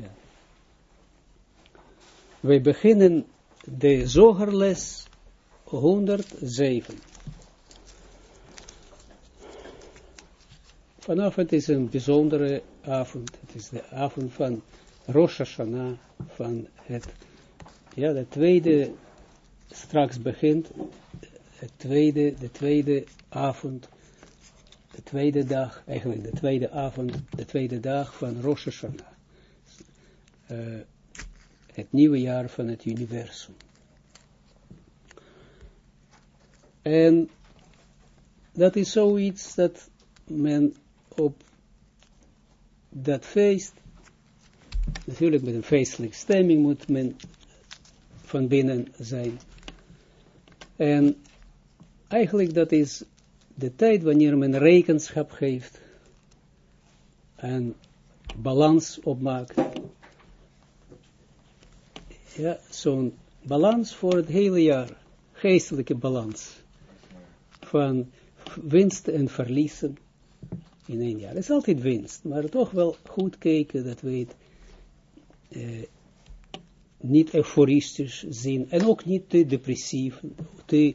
Ja. Wij beginnen de zogerles 107. Vanavond is een bijzondere avond. Het is de avond van Rosh Hashanah, van het, ja, de tweede, straks begint, het tweede, de tweede avond, de tweede dag, eigenlijk de tweede avond, de tweede dag van Rosh Hashanah. Uh, het nieuwe jaar van het universum. En dat is zoiets dat men op dat feest, natuurlijk met een feestelijke stemming moet men van binnen zijn. En eigenlijk dat is de tijd wanneer men rekenschap geeft en balans opmaakt. Ja, zo'n balans voor het hele jaar, geestelijke balans van winst en verliezen in één jaar. Het is altijd winst, maar toch wel goed kijken dat we het eh, niet euforistisch zien en ook niet te depressief, te,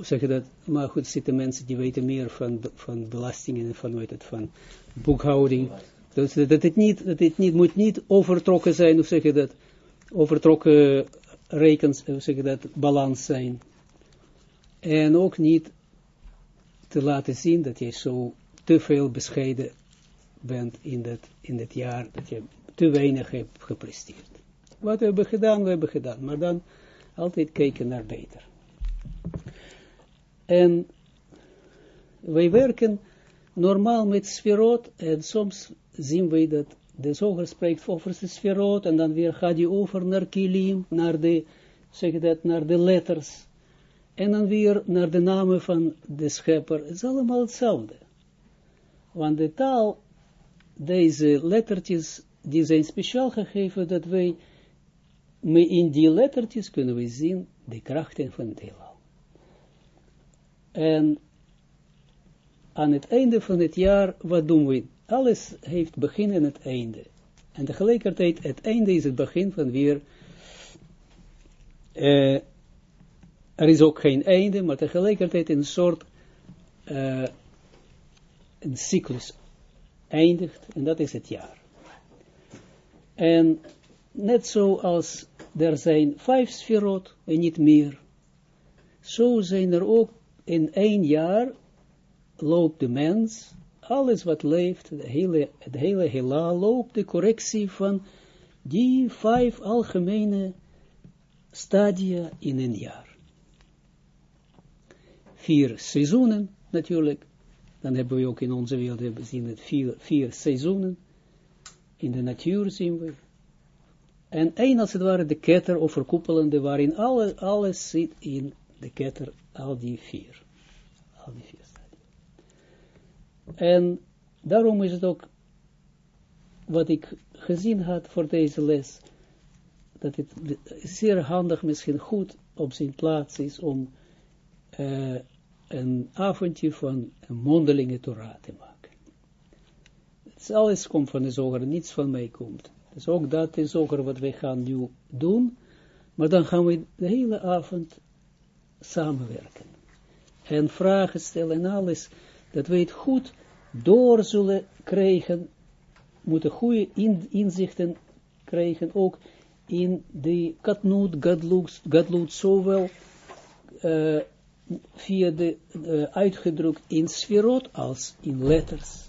zeg dat, maar goed, zitten mensen die weten meer van, van belastingen en van, weet van boekhouding. Dat het niet, het niet, moet niet overtrokken zijn, hoe zeg je dat, overtrokken rekens, hoe zeg dat, balans zijn. En ook niet te laten zien dat je zo te veel bescheiden bent in dat, in het jaar, dat je te weinig hebt gepresteerd. Wat we hebben gedaan, we hebben gedaan, maar dan altijd kijken naar beter. En wij werken normaal met sferot en soms zien wij dat de zoger spreekt over de sferot en dan weer gaat hij over naar kilim, naar de, zeg dat, naar de letters en dan weer naar de namen van de schepper. Het is allemaal hetzelfde. Want de taal, deze lettertjes, die zijn speciaal gegeven dat wij, in die lettertjes kunnen we zien de krachten van het heelal. En aan het einde van het jaar, wat doen we? Alles heeft begin en het einde. En tegelijkertijd, het einde is het begin van weer uh, er is ook geen einde, maar tegelijkertijd een soort uh, een cyclus eindigt, en dat is het jaar. En net zoals er zijn vijf sferot en niet meer, zo zijn er ook in één jaar loopt de mens, alles wat leeft, het hele, het hele loopt de correctie van die vijf algemene stadia in een jaar vier seizoenen natuurlijk. Dan hebben we ook in onze wereld hebben zien het vier, vier seizoenen. In de natuur zien we. En één als het ware de ketter overkoepelende, waarin alle, alles zit in de ketter, al die vier. Al die vier. En daarom is het ook wat ik gezien had voor deze les, dat het zeer handig, misschien goed op zijn plaats is om uh, een avondje van een mondelinge Torah te maken. Het alles komt van de zoger, niets van mij komt. Dus ook dat is ook wat wij gaan nu doen, maar dan gaan we de hele avond samenwerken. En vragen stellen en alles, dat we het goed door zullen krijgen, moeten goede inzichten krijgen, ook in de katnoot, gadloed, zowel uh, via de, uh, uitgedrukt in sferot als in letters.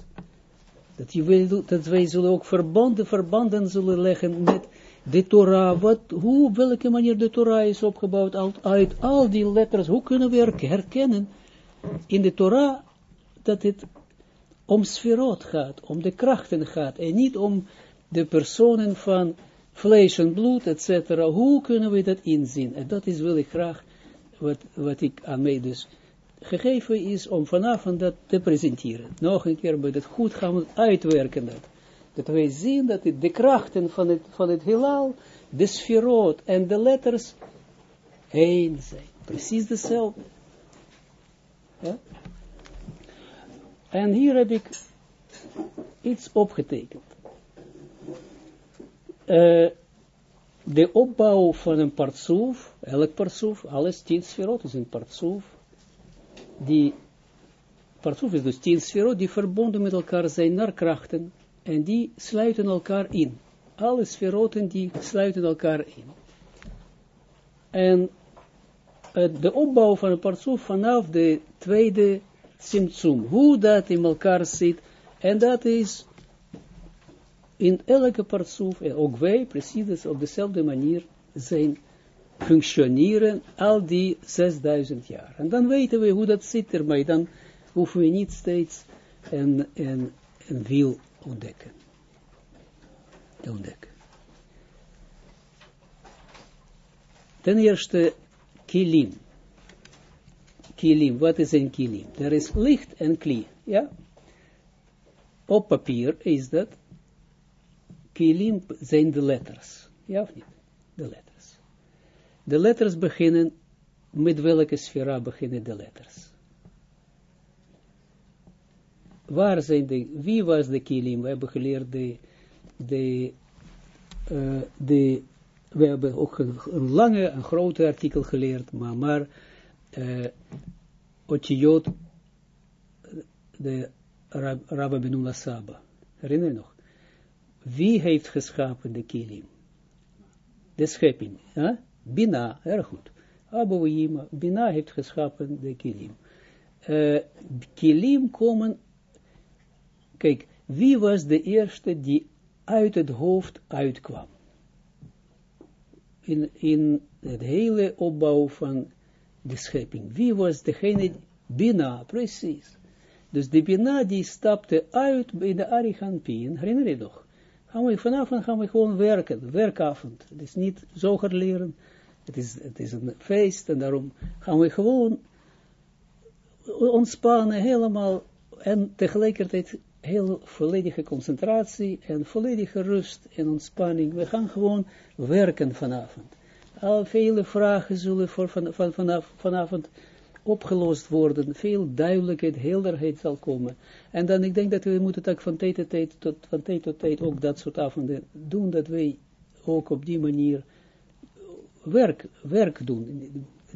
Dat, je dat wij zullen ook verbanden, verbanden zullen leggen met de Torah, wat, hoe, op welke manier de Torah is opgebouwd, uit al die letters, hoe kunnen we herkennen in de Torah, dat het om sferot gaat, om de krachten gaat, en niet om de personen van vlees en bloed, etc. Hoe kunnen we dat inzien? En dat is wil ik graag wat, wat ik aan mij dus gegeven is om vanavond dat te presenteren. Nog een keer bij dat goed gaan we uitwerken dat. Dat wij zien dat de krachten van het, van het heelal, de sferoot en de letters één zijn. Precies dezelfde. Ja? En hier heb ik iets opgetekend. uh, de opbouw van een partsoef, elk partsoef, alles tien sferot is een partsoef, die partsoef is dus tien sferot, die verbonden met elkaar zijn naar krachten, en die sluiten elkaar in. Alle sferoten die sluiten elkaar in. En uh, de opbouw van een partsoef vanaf de tweede simtsum, hoe dat in elkaar zit, en dat is in elke partsoef, en ook wij precies op dezelfde manier zijn functioneren al die 6000 jaar. En dan weten we hoe dat zit ermee, dan hoeven we niet steeds een, een, een wiel ontdekken. Te ontdekken. Ten eerste, kilim. Kilim, wat is een kilim? Er is licht en kli, ja? Op papier is dat kilim zijn de letters. Ja of niet? De letters. De letters beginnen, met welke sfera beginnen de letters? Waar zijn de, wie was de kilim? We hebben geleerd de, de, de we hebben ook een, lange, een grote artikel geleerd, maar, maar uh, Otiyot, de Rab, Rabba Benula Saba. Herinner je nog? Wie heeft geschapen de kilim? De schepping. Huh? Bina, erg goed. Abouima, Bina heeft geschapen de kilim. Uh, kilim komen, kijk, wie was de eerste die uit het hoofd uitkwam? In, in het hele opbouw van de schepping. Wie was degene, Bina, precies. Dus de Bina die stapte uit bij de Ariganpien, herinner je nog? gaan we vanavond gaan we gewoon werken, werkavond. Het is niet zoger leren, het is, het is een feest en daarom gaan we gewoon ontspannen helemaal en tegelijkertijd heel volledige concentratie en volledige rust en ontspanning. We gaan gewoon werken vanavond. Al vele vragen zullen voor van, van, vanaf, vanavond opgelost worden, veel duidelijkheid, helderheid zal komen. En dan, ik denk dat we moeten ook van tijd tot tijd, tot, van tijd tot tijd ook dat soort avonden doen, dat wij ook op die manier werk, werk doen.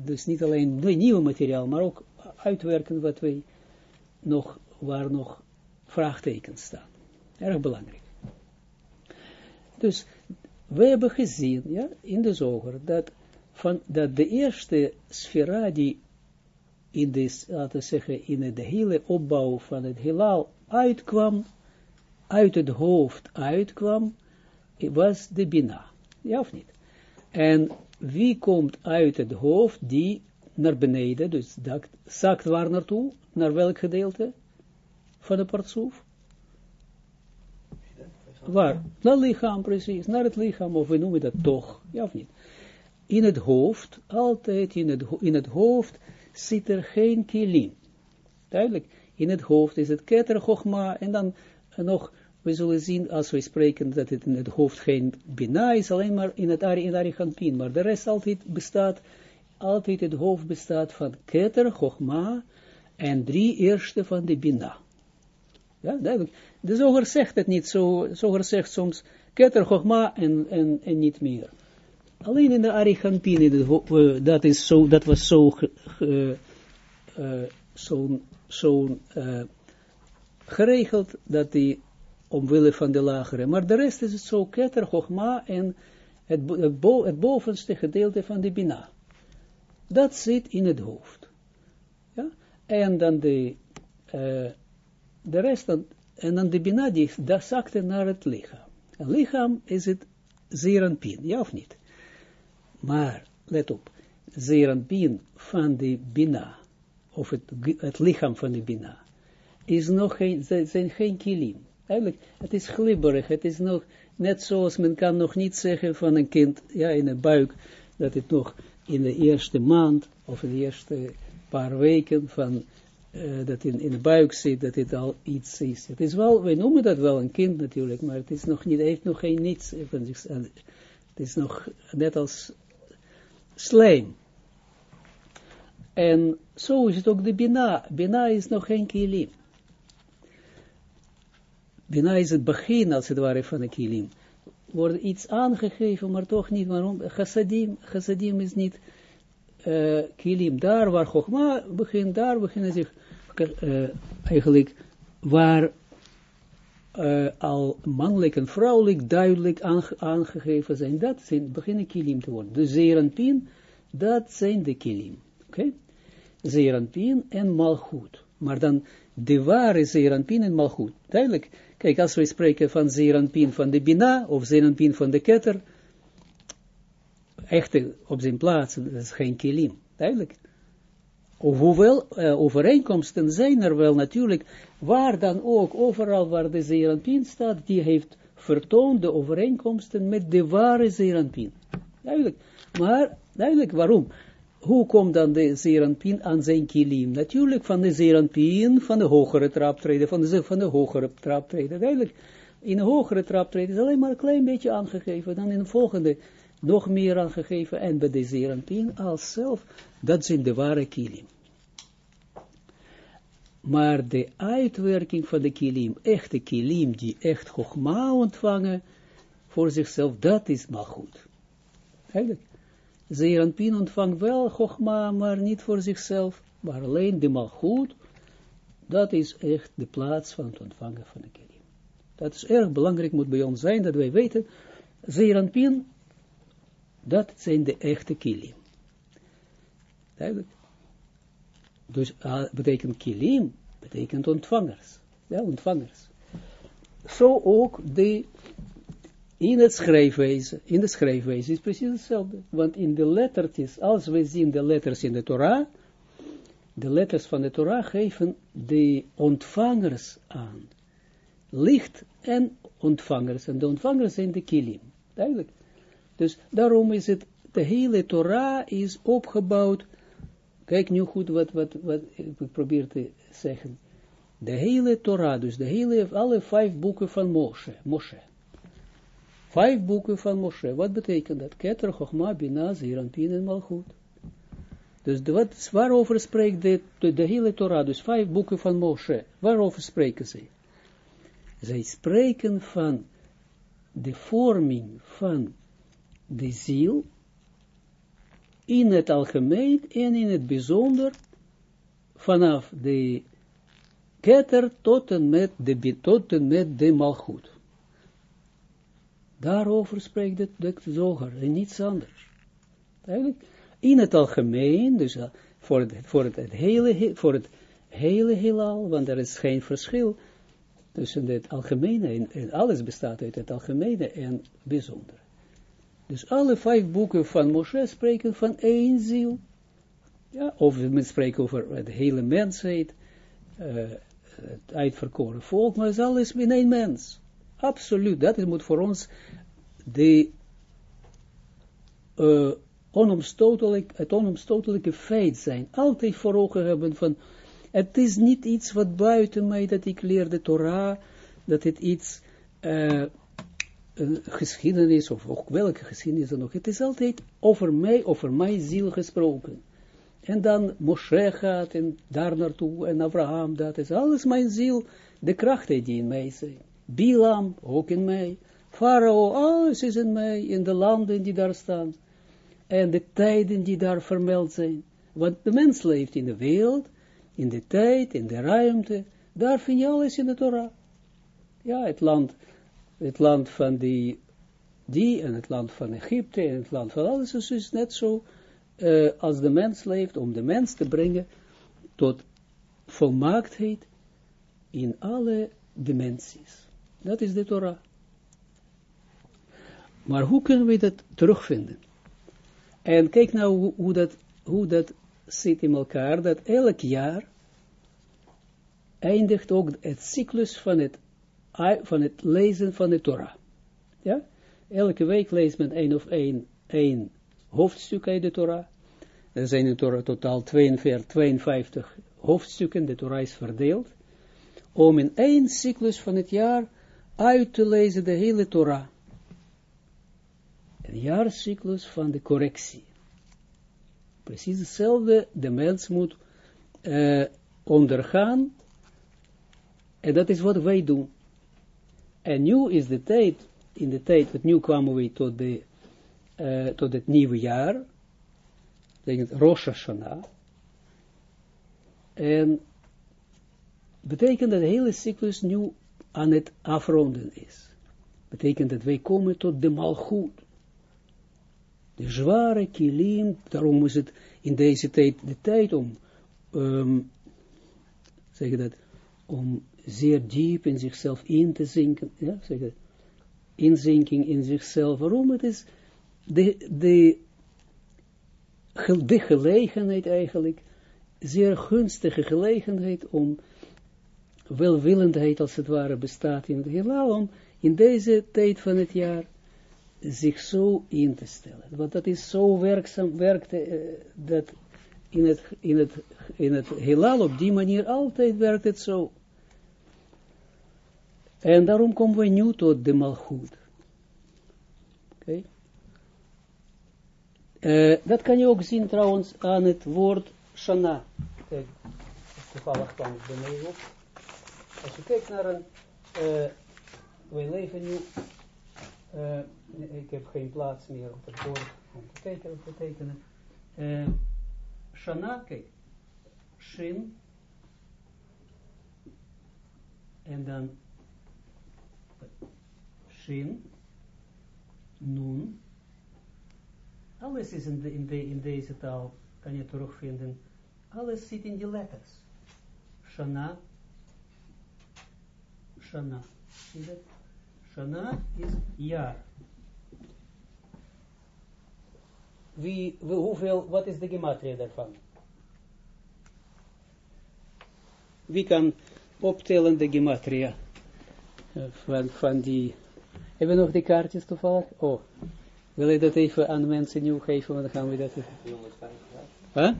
Dus niet alleen nieuw materiaal, maar ook uitwerken wat wij nog, waar nog vraagtekens staan. Erg belangrijk. Dus, we hebben gezien, in de zoger, dat, van, dat de eerste sfera die in de, laten zeggen, in de hele opbouw van het heelal uitkwam, uit het hoofd uitkwam, was de Bina. Ja of niet? En wie komt uit het hoofd, die naar beneden, dus zakt waar naartoe, naar welk gedeelte van de partsoef? Waar? Naar lichaam, precies, naar het lichaam, of we noemen dat toch, ja of niet? In het hoofd, altijd in het, in het hoofd, zit er geen kilim. Duidelijk, in het hoofd is het keter chogma, en dan nog, we zullen zien, als we spreken, dat het in het hoofd geen bina is, alleen maar in het ari, in maar de rest altijd bestaat, altijd het hoofd bestaat van keter, chogma, en drie eerste van de bina. Ja, duidelijk. De zoger zegt het niet zo, zoger zegt soms keter, en, en, en niet meer. Alleen in de Arigantin, dat, is zo, dat was zo, uh, uh, zo, zo uh, geregeld, dat die omwille van de lagere, maar de rest is het zo, keter, en het, het, bo, het, bovenste gedeelte van de bina. Dat zit in het hoofd. Ja? En dan de, de rest, dan, en dan de bina, die, dat zakte naar het lichaam. Het lichaam is het zeeranpien, ja of niet? Maar, let op, zeeranpien van de bina, of het, het lichaam van de bina, is nog geen, zijn geen kilim. Eigenlijk, het is glibberig, het is nog, net zoals men kan nog niet zeggen van een kind, ja, in de buik, dat het nog in de eerste maand, of in de eerste paar weken van, uh, dat in, in de buik zit, dat het al iets is. Het is wel, wij noemen dat wel een kind natuurlijk, maar het is nog niet, heeft nog geen niets het is nog net als slijm. En zo is het ook de Bina. Bina is nog geen kilim. Bina is het begin, als het ware, van de kilim. wordt iets aangegeven, maar toch niet. Waarom? Chassadim, chassadim is niet uh, kilim. Daar waar Chogma begint, daar beginnen zich uh, eigenlijk waar uh, al mannelijk en vrouwelijk duidelijk aangegeven zijn, dat zijn, beginnen kilim te worden. De zeeranpien, dat zijn de kilim. Oké? Okay? En malgoed. Maar dan de ware zeeranpien en malgoed. Duidelijk. Kijk, als we spreken van zeeranpien van de bina, of zeeranpien van de ketter, echte op zijn plaats, dat is geen kilim. Duidelijk. Hoewel uh, overeenkomsten zijn er wel natuurlijk, waar dan ook, overal waar de Zeranpien staat, die heeft vertoond de overeenkomsten met de ware Zeranpien. Duidelijk. Maar, duidelijk, waarom? Hoe komt dan de Zeranpien aan zijn kilim? Natuurlijk van de Zeranpien, van de hogere traptreden, van de, van de hogere traptreden. Duidelijk, in de hogere traptreden is alleen maar een klein beetje aangegeven, dan in de volgende nog meer aangegeven, en bij de Zeranpien als zelf, dat zijn de ware kilim. Maar de uitwerking van de kilim, echte kilim, die echt Chogma ontvangen, voor zichzelf, dat is maar goed. Eigenlijk. Zeranpien ontvangt wel Chogma, maar niet voor zichzelf, maar alleen de malgoed, dat is echt de plaats van het ontvangen van de kilim. Dat is erg belangrijk, moet bij ons zijn, dat wij weten, Zeranpien, dat zijn de echte kilim. Duidelijk. Dus uh, betekent kilim, betekent ontvangers. Ja, ontvangers. Zo ook de, in het schrijfwijze, in de schrijfwijze is precies hetzelfde. Want in de lettertjes, als we zien de letters in de Torah, de letters van de Torah geven de ontvangers aan. Licht en ontvangers. En de ontvangers zijn de kilim. Duidelijk. Dus daarom is het, de hele Torah is opgebouwd Kijk nu goed wat, wat, wat ik probeer te zeggen. De hele Torah, dus de hele, alle vijf boeken van Moshe. Moshe. Vijf boeken van Moshe. Wat betekent dat? Keter, Chochma, Bina, Zeranpin en Malchut. Dus de, wat, waarover spreekt de, de, hele Torah, dus vijf boeken van Moshe, waarover spreken ze? Zij spreken van de vorming van de ziel, in het algemeen en in het bijzonder vanaf de ketter tot en met de, tot en met de malgoed. Daarover spreekt het de zoger en niets anders. Eigenlijk, in het algemeen, dus uh, voor, het, voor, het, hele, voor het hele heelal, want er is geen verschil tussen het algemene en, en alles bestaat uit het algemene en bijzonder. Dus alle vijf boeken van Moshe spreken van één ziel. Ja, of men spreekt over de hele mensheid, uh, het uitverkoren volk, maar het is alles in één mens. Absoluut, dat moet voor ons de uh, onomstotelijk, het onomstotelijke feit zijn. Altijd voor ogen hebben van, het is niet iets wat buiten mij, dat ik leer de Torah, dat het iets... Uh, een geschiedenis, of ook welke geschiedenis dan ook, het is altijd over mij, over mijn ziel gesproken. En dan Moshe gaat en daar naartoe, en Abraham, dat is alles mijn ziel, de krachten die in mij zijn. Bilam, ook in mij. Farao, alles is in mij, in de landen die daar staan. En de tijden die daar vermeld zijn. Want de mens leeft in de wereld, in de tijd, in de ruimte. Daar vind je alles in de Torah. Ja, het land het land van die, die en het land van Egypte en het land van alles is dus net zo uh, als de mens leeft, om de mens te brengen tot volmaaktheid in alle dimensies. Dat is de Torah. Maar hoe kunnen we dat terugvinden? En kijk nou hoe, hoe, dat, hoe dat zit in elkaar, dat elk jaar eindigt ook het cyclus van het van het lezen van de Torah. Ja? Elke week leest men één of één, één hoofdstuk uit de Torah. Er zijn in Torah totaal 42, 52 hoofdstukken, de Torah is verdeeld, om in één cyclus van het jaar uit te lezen de hele Torah. Een jaarcyclus van de correctie. Precies hetzelfde, de mens moet uh, ondergaan, en dat is wat wij doen. En nu is de tijd in de tijd, want nu kwamen we tot, de, uh, tot het nieuwe jaar, betekent Rosh Hashanah, en betekent dat de hele cyclus nu aan het afronden is. Betekent dat wij komen tot de malgoed. De zware kilim, daarom is het in deze tijd de tijd om, um, zeg dat, om zeer diep in zichzelf in te zinken, ja, zeg inzinking in zichzelf. Waarom? Het is de, de, de gelegenheid eigenlijk, zeer gunstige gelegenheid om welwillendheid als het ware bestaat in het heelal, om in deze tijd van het jaar zich zo in te stellen. Want dat is zo werkzaam, werkt uh, dat in het, in, het, in het heelal op die manier altijd werkt het zo. En daarom komen we nu tot de. Oké. Okay. Uh, dat kan je ook zien trouwens aan het woord Shana. Kijk, toevallig kwam beneden. Als je kijkt naar een, uh, wij leven nu, uh, ik heb geen plaats meer op het bord om te kijken wat betekenen. Uh, Shana, kijk, Shin, en dan Shin, Nun, alles is in, de, in, de, in deze taal, kan je terugvinden, alles zit in die letters. Shana, Shana. Zie dat? Shana is jaar. Wie, wie, hoeveel, wat is de gematria daarvan? Wie kan optellen de gematria van, van die... Hebben we nog die kaartjes toevallig? Oh, wil je dat even aan mensen nieuw geven, want dan gaan we dat even... 355. Huh?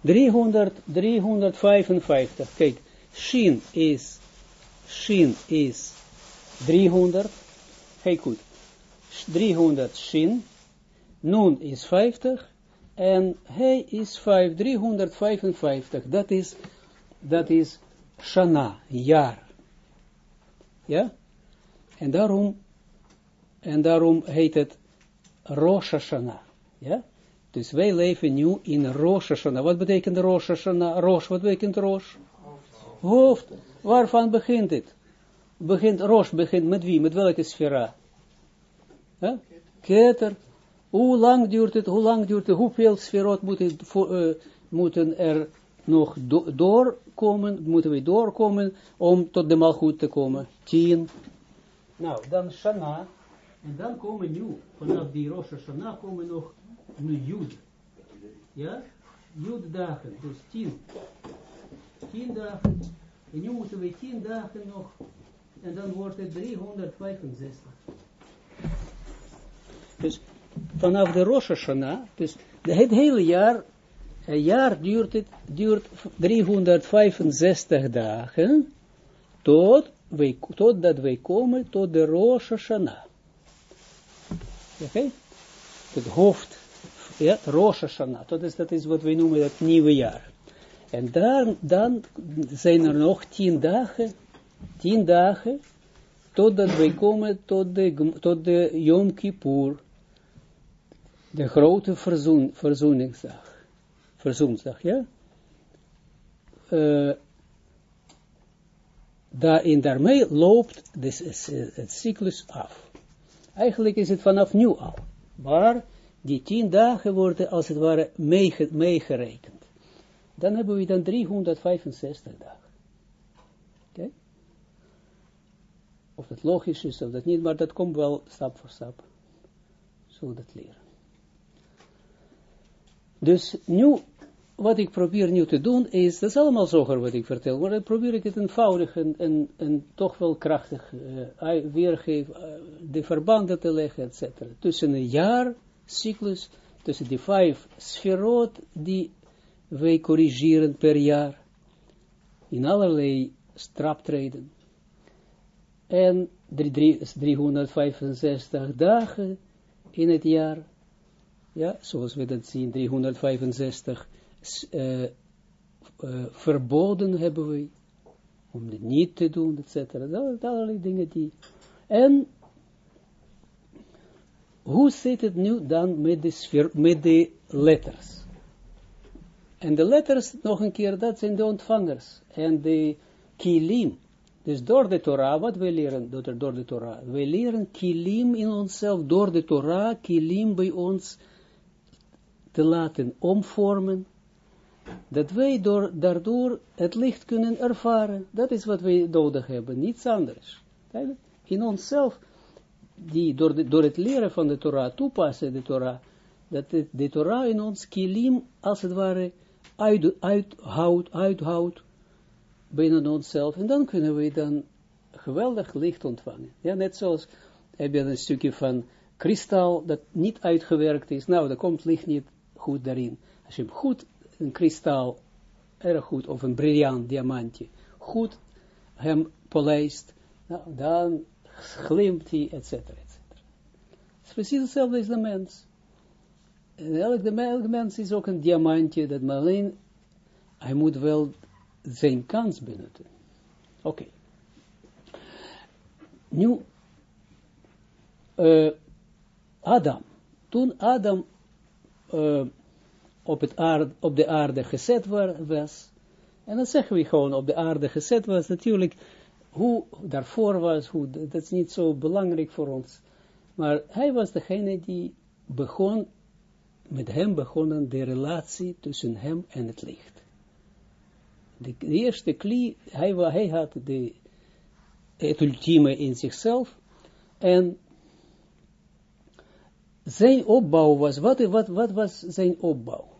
300, 355. Kijk, Shin is shin is 300, hey goed, 300 shin, nun is 50, en hij is 5, 355, dat is, dat is shana, jaar. Ja? En daarom, en daarom heet het Rosh Hashanah. Ja? Dus wij leven nu in Rosh Hashanah. Wat betekent Rosh Hashanah? Rosh, wat betekent Rosh? Hoofd. Waarvan begint het? Begint, Rosh begint met wie? Met welke sfera? Huh? Keter. Hoe lang duurt het? Hoe lang duurt het? Hoeveel sferot moeten, uh, moeten er nog do doorkomen? Moeten we doorkomen om tot de malgoed te komen? Tien. Nou, dan Shana. En dan komen nu, vanaf die Rosh Shana komen nog nu Jud. Ja? Jud dagen. Dus tien. Tien dagen. En nu moeten we 10 dagen nog, en dan wordt het 365. Dus vanaf de Rosh Hashanah, dus het hele jaar, een jaar duurt het, duurt 365 dagen, tot wij, totdat wij komen tot de Rosh Hashanah. Oké? Okay? Het hoofd, ja, Rosh Hashanah, dat is, dat is wat wij noemen het nieuwe jaar. En dan, dan zijn er nog tien dagen, tien dagen, totdat wij komen tot de, tot de Yom Kippur, de grote verzoen, verzoeningsdag. Verzoensdag, ja? Uh, daarin daarmee loopt dus het cyclus af. Eigenlijk is het vanaf nu al. Maar die tien dagen worden als het ware meegerekend dan hebben we dan 365 dagen. Oké? Of het logisch is of dat niet, maar dat komt wel stap voor stap. Zullen dat leren. Dus nu, wat ik probeer nu te doen is, dat is allemaal zoger wat ik vertel, maar dan probeer ik het eenvoudig en, en, toch wel krachtig uh, weergeven, uh, de verbanden te leggen, etc. Tussen een jaar, cyclus, tussen die vijf sferot die wij corrigeren per jaar in allerlei straptreden. En 365 dagen in het jaar, ja, zoals we dat zien, 365 uh, uh, verboden hebben we, om het niet te doen, etc. Dat allerlei dingen die, en hoe zit het nu dan met de, met de letters? En de letters, nog een keer, dat zijn de ontvangers. En de kilim, dus door de Torah, wat wij leren door, door de Torah? Wij leren kilim in onszelf, door de Torah, kilim bij ons te laten omvormen, dat wij door, daardoor het licht kunnen ervaren. Dat is wat wij nodig hebben, niets anders. In onszelf, die door, door het leren van de Torah, toepassen de Torah, dat de, de Torah in ons kilim, als het ware, uit, uithoudt, uithoudt binnen onszelf. En dan kunnen we dan geweldig licht ontvangen. Ja, net zoals, heb je een stukje van kristal dat niet uitgewerkt is. Nou, dan komt licht niet goed daarin. Als je hem goed, een kristal, erg goed, of een briljant diamantje, goed hem polijst, nou, dan glimt hij, et cetera, et cetera. Het is precies hetzelfde als de mens. En elk, de, elk mens is ook een diamantje, dat maar alleen, hij moet wel zijn kans benutten. Oké. Nu, uh, Adam. Toen Adam uh, op, het aard, op de aarde gezet was, en dan zeggen we gewoon op de aarde gezet was, natuurlijk, hoe daarvoor was, hoe, dat is niet zo belangrijk voor ons. Maar hij was degene die begon, met hem begonnen de relatie tussen hem en het licht. De, eerste klie, hij, hij had de, het ultieme in zichzelf, en zijn opbouw was, wat, wat, wat was zijn opbouw?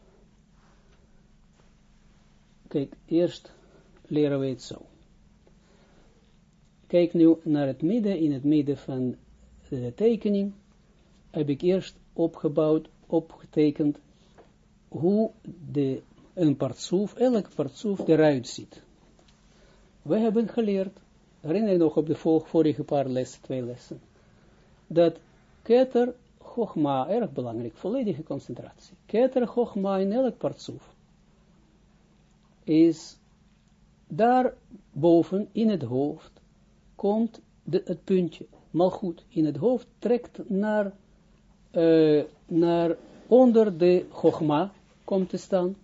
Kijk, eerst leren we het zo. Kijk nu naar het midden, in het midden van de tekening heb ik eerst opgebouwd, opgetekend, hoe de, een partsoef, elk partsoef eruit ziet. We hebben geleerd, herinner je nog op de vorige paar lessen, twee lessen, dat keter Chogma, erg belangrijk, volledige concentratie. Keter Chogma in elk partsoef is daar boven in het hoofd komt de, het puntje, maar goed, in het hoofd trekt naar, uh, naar onder de Chogma komt te staan.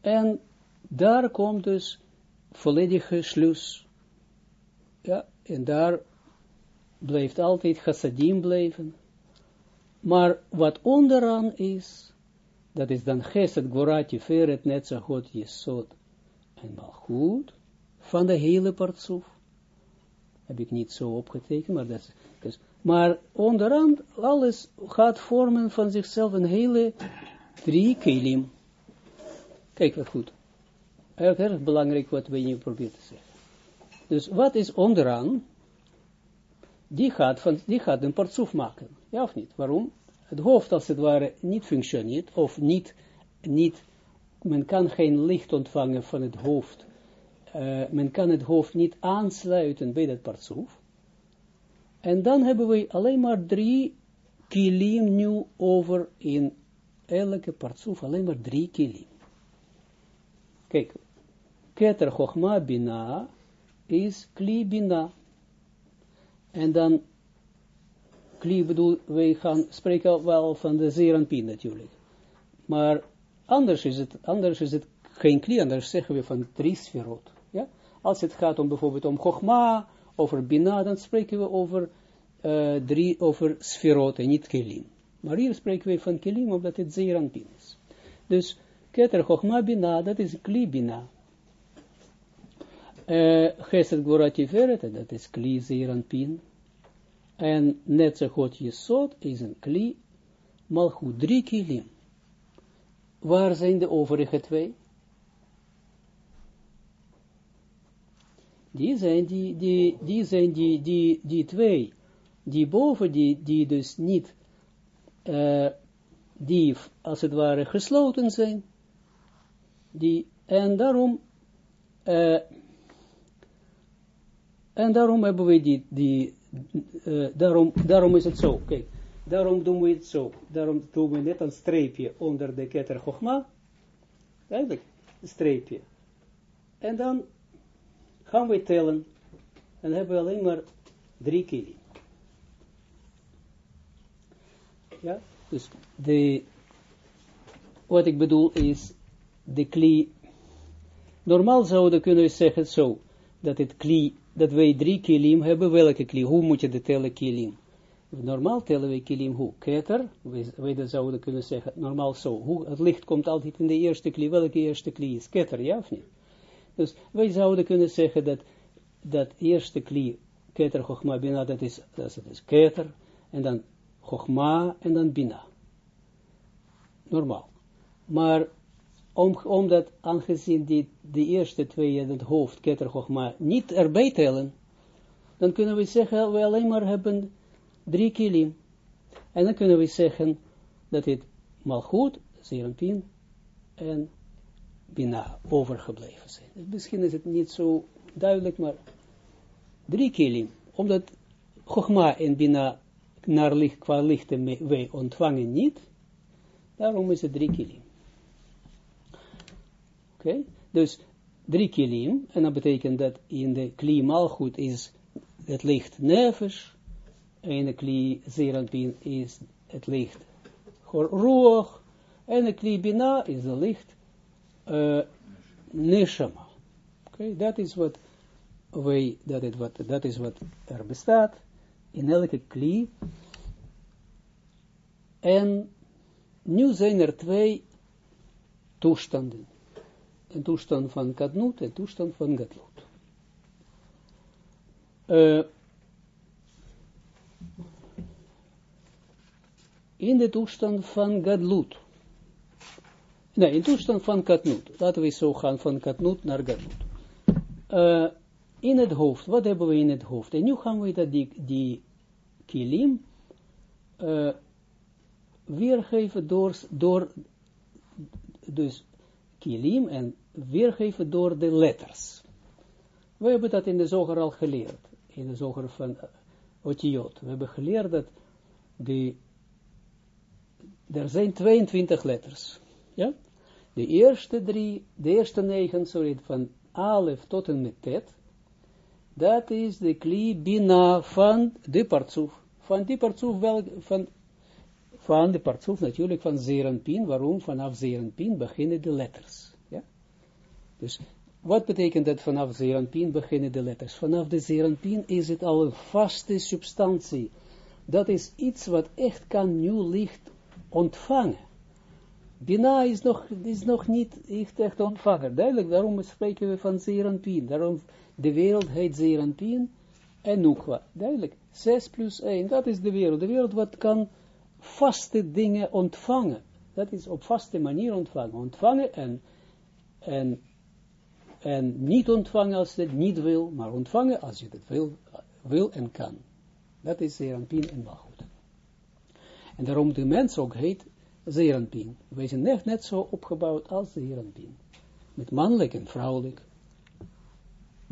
En daar komt dus volledige sluis. Ja, en daar blijft altijd chassadim blijven. Maar wat onderaan is, dat is dan chesed, gorati, feret, netzachot, jesod en malchut, van de hele partsoef. Heb ik niet zo opgetekend, maar dat is, dus, maar onderaan, alles gaat vormen van zichzelf een hele drie kilim. Kijk wat goed. Erg, erg belangrijk wat we nu proberen te zeggen. Dus wat is onderaan? die gaat, van, die gaat een partsoef maken. Ja of niet? Waarom? Het hoofd als het ware niet functioneert, of niet, niet men kan geen licht ontvangen van het hoofd. Uh, men kan het hoofd niet aansluiten bij dat partsoef. En dan hebben we alleen maar drie kilim nu over in elke partsoef, alleen maar drie kilim. Kijk, keter chochma bina is kli bina. En dan, kli bedoel, wij gaan spreken wel van de zeeranpien natuurlijk. Maar anders is het, anders is het geen kli, anders zeggen we van drie sferot. Ja? Als het gaat om bijvoorbeeld om Chogma, over Bina, dan spreken we over uh, drie, over sferot en niet kelim. Maar hier spreken we van kelim, omdat het zeeranpien is. Dus, keter Chogma Bina, dat is kli Bina. Uh, Geset Gorativeret, dat is kli zeeranpien. En net zo goed Jesod is een kli, malchut drie kilim. Waar zijn de overige twee? Die zijn die, die, die zijn die, die, die twee, die boven, die, die dus niet, uh, die als het ware gesloten zijn, die, en daarom, uh, en daarom hebben we die, die, daarom, daarom is het zo, kijk, daarom doen we het zo, daarom doen we net een streepje onder de keter Chogma, eigenlijk, een streepje, en dan gaan we tellen, en hebben we alleen maar drie kili. Ja, dus de, wat ik bedoel is, de kli, normaal zouden kunnen zeggen zo, dat het kli, dat wij drie kilim hebben, welke kli, hoe moet je de tellen kilim? Normaal tellen we kilim hoe? Keter, wij, wij zouden kunnen zeggen, normaal zo, hoe, het licht komt altijd in de eerste kli, welke eerste kli is? Keter, ja of niet? Dus wij zouden kunnen zeggen dat, dat eerste kli, keter, chogma, bina, dat is, dat is keter, en dan chogma, en dan bina. Normaal. Maar om, omdat aangezien die, de eerste twee in het hoofd, keter, chogma, niet erbij tellen, dan kunnen we zeggen, we alleen maar hebben drie kilim. En dan kunnen we zeggen dat het malgoed, zerenpin en bina overgebleven zijn. Misschien is het niet zo duidelijk, maar drie kilim. Omdat Chogma en Bina naar licht, qua lichten wij ontvangen niet, daarom is het drie kilim. Oké, dus drie kilim, en dat betekent dat in de kli malgoed is het licht nefesh, en de kli zeranpin is het licht roog, en de kli bina is het licht uh. Oké, okay, dat is wat wij, dat is wat, dat is wat er bestaat in elke kli. En nu zijn er twee toestanden. Een toestand van kadnut en toestand van gadlut. Uh, in de toestand van gadlut Nee, in toestand van katnoot. Laten we zo gaan van katnoot naar gadlut. Uh, in het hoofd, wat hebben we in het hoofd? En nu gaan we dat die, die kilim uh, weergeven door, door dus kilim en weergeven door de letters. We hebben dat in de zoger al geleerd, in de zoger van uh, Otiot. We hebben geleerd dat er zijn 22 letters. Ja? De eerste drie, de eerste negen, sorry, van Alef tot en met Tet, dat is de kli bina van de partsoef. Van die partsoef wel, van, van de partsoef natuurlijk van zerenpin. Waarom? Vanaf zerenpin beginnen de letters. Ja? Dus wat betekent dat vanaf zerenpin beginnen de letters? Vanaf de zerenpin is het al een vaste substantie. Dat is iets wat echt kan nieuw licht ontvangen. Bina is nog, is nog niet echt ontvangen. Duidelijk, daarom spreken we van Zeranpien. Daarom, de wereld heet Zeranpien en Nukwa. Duidelijk, 6 plus 1, dat is de wereld. De wereld wat kan vaste dingen ontvangen. Dat is op vaste manier ontvangen. Ontvangen en, en, en niet ontvangen als je het niet wil, maar ontvangen als je het wil, wil en kan. Dat is Zeranpien en Malchut. En daarom de mens ook heet zeeranpien. Wij zijn net, net zo opgebouwd als zeeranpien. Met mannelijk en vrouwelijk.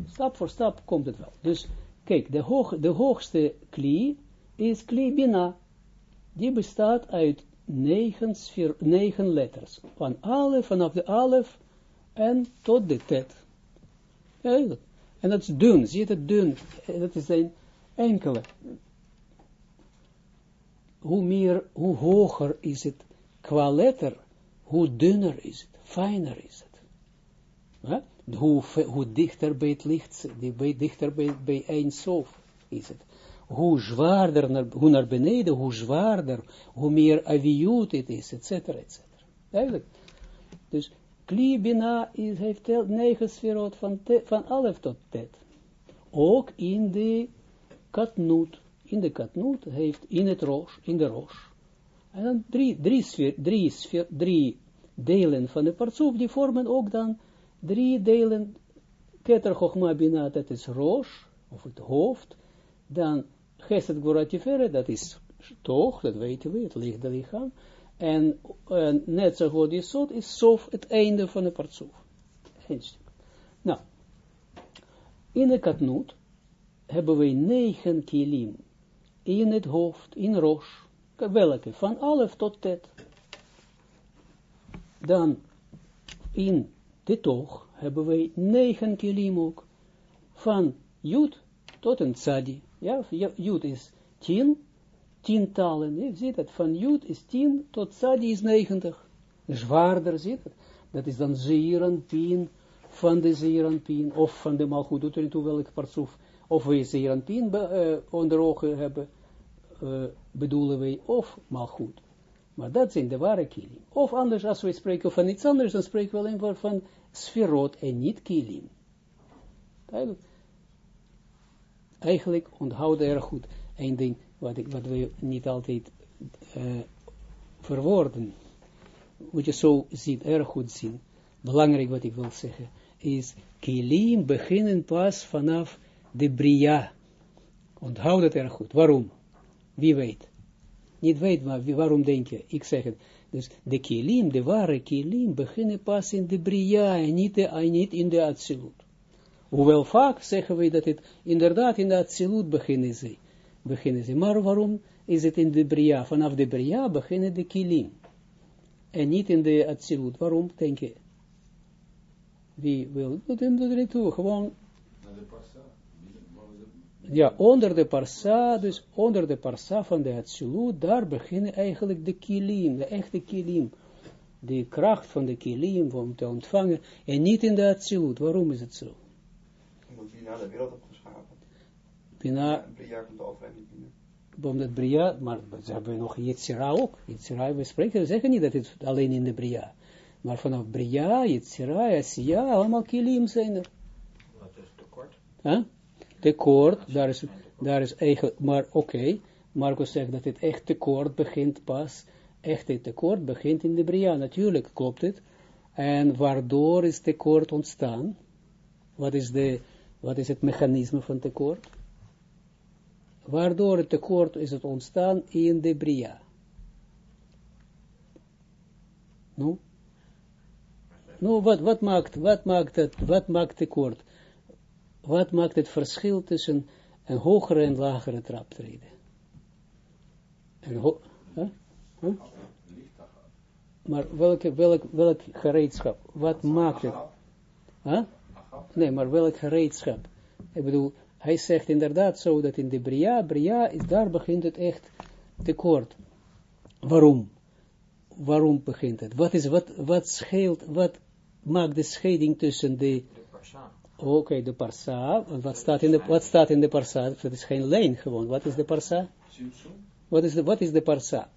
Stap voor stap komt het wel. Dus kijk, de, hoog, de hoogste kli is kli bina. Die bestaat uit negen, sfeer, negen letters. Van alef, vanaf de alef en tot de tet. En dat is dun, zie je het dun. Dat is een enkele. Hoe meer, hoe hoger is het qua letter, hoe dunner is het, fijner is het. Hoe, hoe dichter bij het licht, bij, dichter bij, een sof is het. Hoe zwaarder, naar, hoe naar beneden, hoe zwaarder, hoe meer aviut het is, et cetera, et cetera. Eigenlijk. Dus Kli Bina is, heeft negen sferot van, te, van alef tot tet. Ook in de katnoot. In de katnoot heeft in het roos, in de roos, en dan drie, drie, sfeer, drie, drie delen van de partsoef, die vormen ook dan drie delen, keter chokma bina, dat is roos, of het hoofd, dan geset goratifere, dat is toch, dat weten we, het licht lichaam, en uh, net zo goed is zo, is sof het einde van de partsoef. Nou, in de katnoot hebben we negen kilim in het hoofd, in roos, welke? Van alef tot tet. Dan in de toog hebben wij negen kilim ook. Van jut tot een tzadi. Ja, jut is tien, tientallen, je ziet het, van Jud is 10 tot Sadi is 90. Zwaarder, ziet het. Dat is dan Zeeranpien van de Zeeranpien, of van de Malchut, doet er toe welke partsoef, of we Zeeranpien uh, onder ogen hebben, uh, bedoelen wij, of Malchut. Maar dat zijn de ware kilim. Of anders, als we spreken van iets anders, dan spreken we alleen van sferot en niet kilim. Eigenlijk onthoud erg goed één ding, wat, ik, wat we niet altijd uh, verwoorden. Moet je zo zien, erg goed zien. Belangrijk wat ik wil zeggen, is kilim beginnen pas vanaf de bria. Onthoud het erg goed. Waarom? Wie weet? Niet weet, maar waarom denk je? Ik zeg het. Dus de kilim, de ware kilim, beginnen pas in de bria en niet, niet in de absolute. Hoewel vaak zeggen we dat het inderdaad in de absolute beginnen ze. Beginnen ze. Maar waarom is het in de bria? Vanaf de bria beginnen de kilim. En niet in de absolute. Waarom, denk je? Wie wil? Dat doet er niet toe. Gewoon ja, onder de parsa, dus onder de parsa van de Atsilut, daar beginnen eigenlijk de kilim, de echte kilim. De kracht van de kilim om te ontvangen, en niet in de Atsilut. Waarom is het zo? Bina de wereld heeft geschapen. Bina... Bria komt overheen niet binnen. Omdat Bria, maar ze hebben nog Yetzira ook. Yetzira, we spreken, we zeggen niet dat het alleen in de Bria. Maar vanaf Bria, Yetzira, Asiya, allemaal kilim zijn er. Dat is tekort. Huh? tekort, daar is, daar is eigenlijk, maar oké, okay, Marcus zegt dat het echt tekort begint pas, echt het tekort begint in de Bria, natuurlijk klopt het, en waardoor is tekort ontstaan, wat is, de, wat is het mechanisme van tekort? Waardoor het tekort is het ontstaan in de Bria. Nu? Nu, wat, wat maakt, wat maakt het, wat maakt tekort? wat maakt het verschil tussen een hogere en lagere traptreden? Ho? Huh? Maar welke, welk, welk gereedschap? Wat maakt het? Huh? Nee, maar welk gereedschap? Ik bedoel, hij zegt inderdaad zo dat in de Bria, Bria is, daar begint het echt tekort. Waarom? Waarom begint het? Wat is, wat, wat scheelt, wat maakt de scheiding tussen de Oké, okay, de parsa, wat staat in de, wat staat in de parsa? Dat is geen lijn gewoon. Wat is de parsa? Wat is de, wat is de parsa?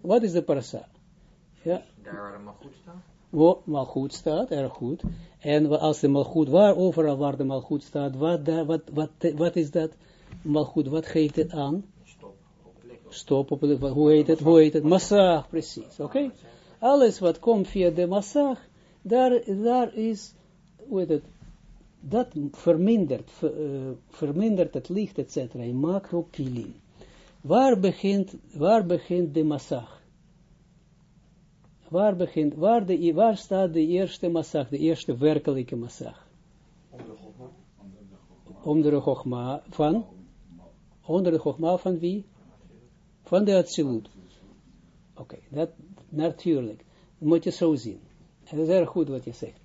Wat is de parsa? Ja. Daar waar de malgoed staat? Waar malgoed staat, erg goed. En als de malgoed, waar, overal waar de malgoed staat, wat, wat, wat, wat is dat malgoed, wat geeft het aan? Stop op Stop op de, hoe heet het, hoe heet het? Massag, precies, oké? Okay? Alles wat komt via de massag, daar, daar is hoe het, dat vermindert, ver, uh, vermindert het licht, etc. in macro kilim. Waar begint, waar begint de massag? Waar begint, waar, de, waar staat de eerste massag, de eerste werkelijke massag? Onder de Chogma van? Onder de Chogma van wie? Van de Atsilut. Oké, okay, dat natuurlijk. Moet je zo zien. En dat is erg goed wat je zegt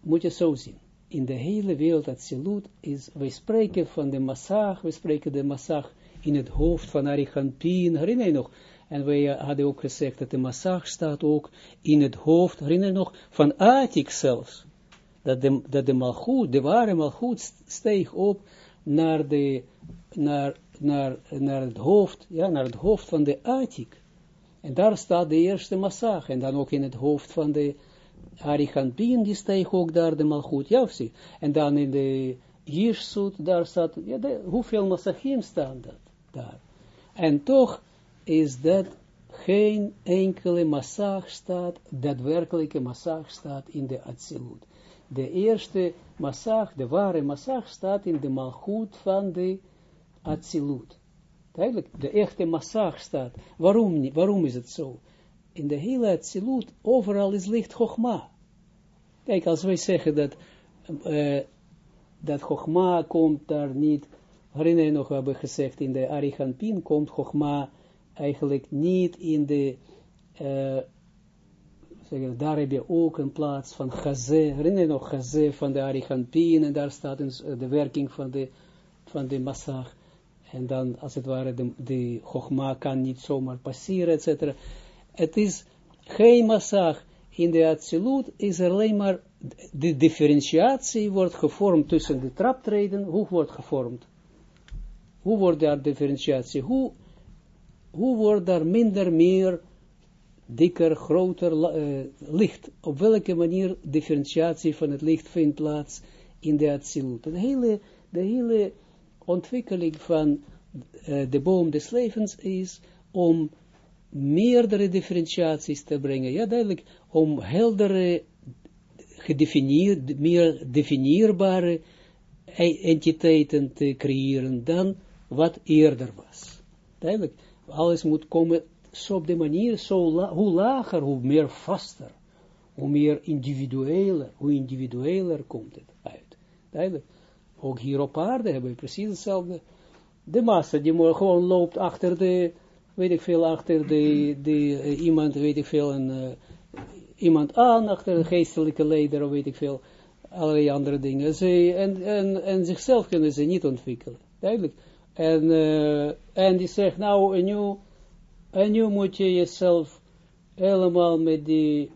moet je zo zien. In de hele wereld Atsilut is, wij spreken van de massag, we spreken de massag in het hoofd van Arichampin, herinner je nog? En wij hadden ook gezegd dat de massag staat ook in het hoofd, herinner je nog, van Atik zelfs. Dat de, dat de malgoed, de ware malgoed steeg op naar, de, naar, naar, naar het hoofd, ja, naar het hoofd van de Atik. En daar staat de eerste massag, en dan ook in het hoofd van de Arichanpin, die steeg ook daar de malgoed, ja of zie. En dan in de Jirsut, daar staat, ja, de, hoeveel massachim staan dat daar. En toch is dat geen enkele massag staat, daadwerkelijke massag staat in de Atsilut. De eerste massag, de ware massag, staat in de malgoed van de Atsilut. Eigenlijk, de echte massag staat. Waarom, waarom is het zo? in de hele Atsilut, overal is licht Chogma. Kijk, als wij zeggen dat, uh, dat Chogma komt daar niet, herinner je nog, we gezegd, in de Arichampin komt Chogma eigenlijk niet in de, uh, daar heb je ook een plaats van Chazé, herinner je nog Chazé van de Arichampin, en daar staat de werking van de, van de Massach. En dan, als het ware, de, de Chogma kan niet zomaar passeren, etc. Het is geen massag. In de absolute is alleen maar, de differentiatie wordt gevormd tussen de traptreden. Hoe wordt gevormd? Hoe wordt daar differentiatie? Hoe, hoe wordt daar minder, meer, dikker, groter uh, licht? Op welke manier differentiatie van het licht vindt plaats in de absolute? De hele, de hele ontwikkeling van uh, de boom des levens is om meerdere differentiaties te brengen. Ja, duidelijk, om heldere, gedefinieerd, meer definieerbare entiteiten te creëren dan wat eerder was. Duidelijk, alles moet komen zo op de manier, zo hoe lager, hoe meer vaster, hoe meer individueler, hoe individueler komt het uit. Duidelijk, ook hier op aarde hebben we precies hetzelfde. De massa die gewoon loopt achter de, weet ik veel, achter de, de uh, iemand, weet ik veel, een, uh, iemand aan, achter een geestelijke leider, of weet ik veel, allerlei andere dingen. Ze, en, en, en zichzelf kunnen ze niet ontwikkelen. Duidelijk. En, uh, en die zegt, nou, en nu, en nu moet je jezelf helemaal met die,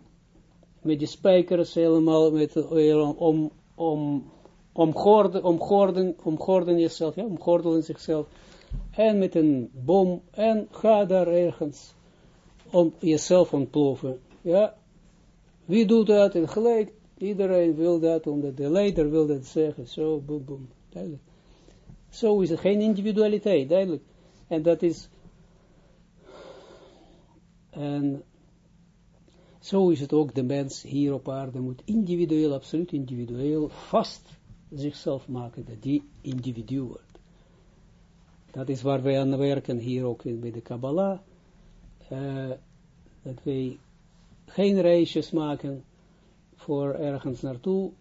met die spijkers, helemaal met, om, om, omgorden, omgorden, omgorden jezelf, ja, omgordelen zichzelf, en met een bom, en ga daar ergens, om jezelf ontploffen, ja, wie doet dat, en gelijk, iedereen wil dat, omdat de leider wil dat zeggen, zo, boem, boem, duidelijk. Zo is het geen individualiteit, duidelijk. En dat is, en zo is het ook, de mens hier op aarde moet individueel, absoluut individueel, vast zichzelf maken, dat die individu wordt. Dat is waar wij aan werken hier ook bij de Kabbalah, uh, dat wij geen reisjes maken voor ergens naartoe,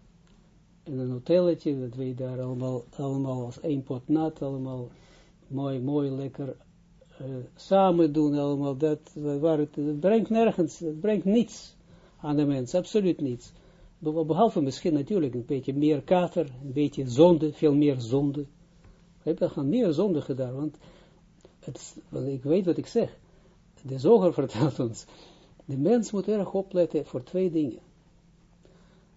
in een hotelletje, dat wij daar allemaal, allemaal als één pot nat, allemaal mooi, mooi, lekker uh, samen doen, allemaal dat, het, brengt nergens, het brengt niets aan de mens, absoluut niets. Behalve misschien natuurlijk een beetje meer kater, een beetje zonde, veel meer zonde. Ik heb gaan meer zonde gedaan, want, het, want ik weet wat ik zeg. De zoger vertelt ons, de mens moet erg opletten voor twee dingen.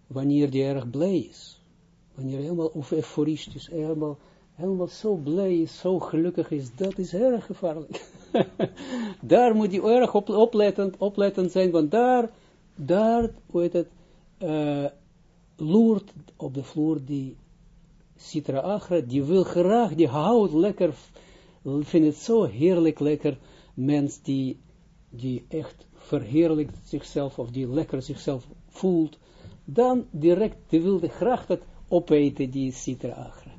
Wanneer die erg blij is, wanneer helemaal of euforistisch, helemaal, helemaal zo blij is, zo gelukkig is, dat is erg gevaarlijk. daar moet hij erg op, oplettend, oplettend zijn, want daar, daar, hoe heet het, uh, loert op de vloer die Sitra Agra, die wil graag, die houdt lekker, vindt het zo heerlijk lekker, mens die, die echt verheerlijkt zichzelf, of die lekker zichzelf voelt, dan direct, die wilde graag dat opeten, die Sitra Agra.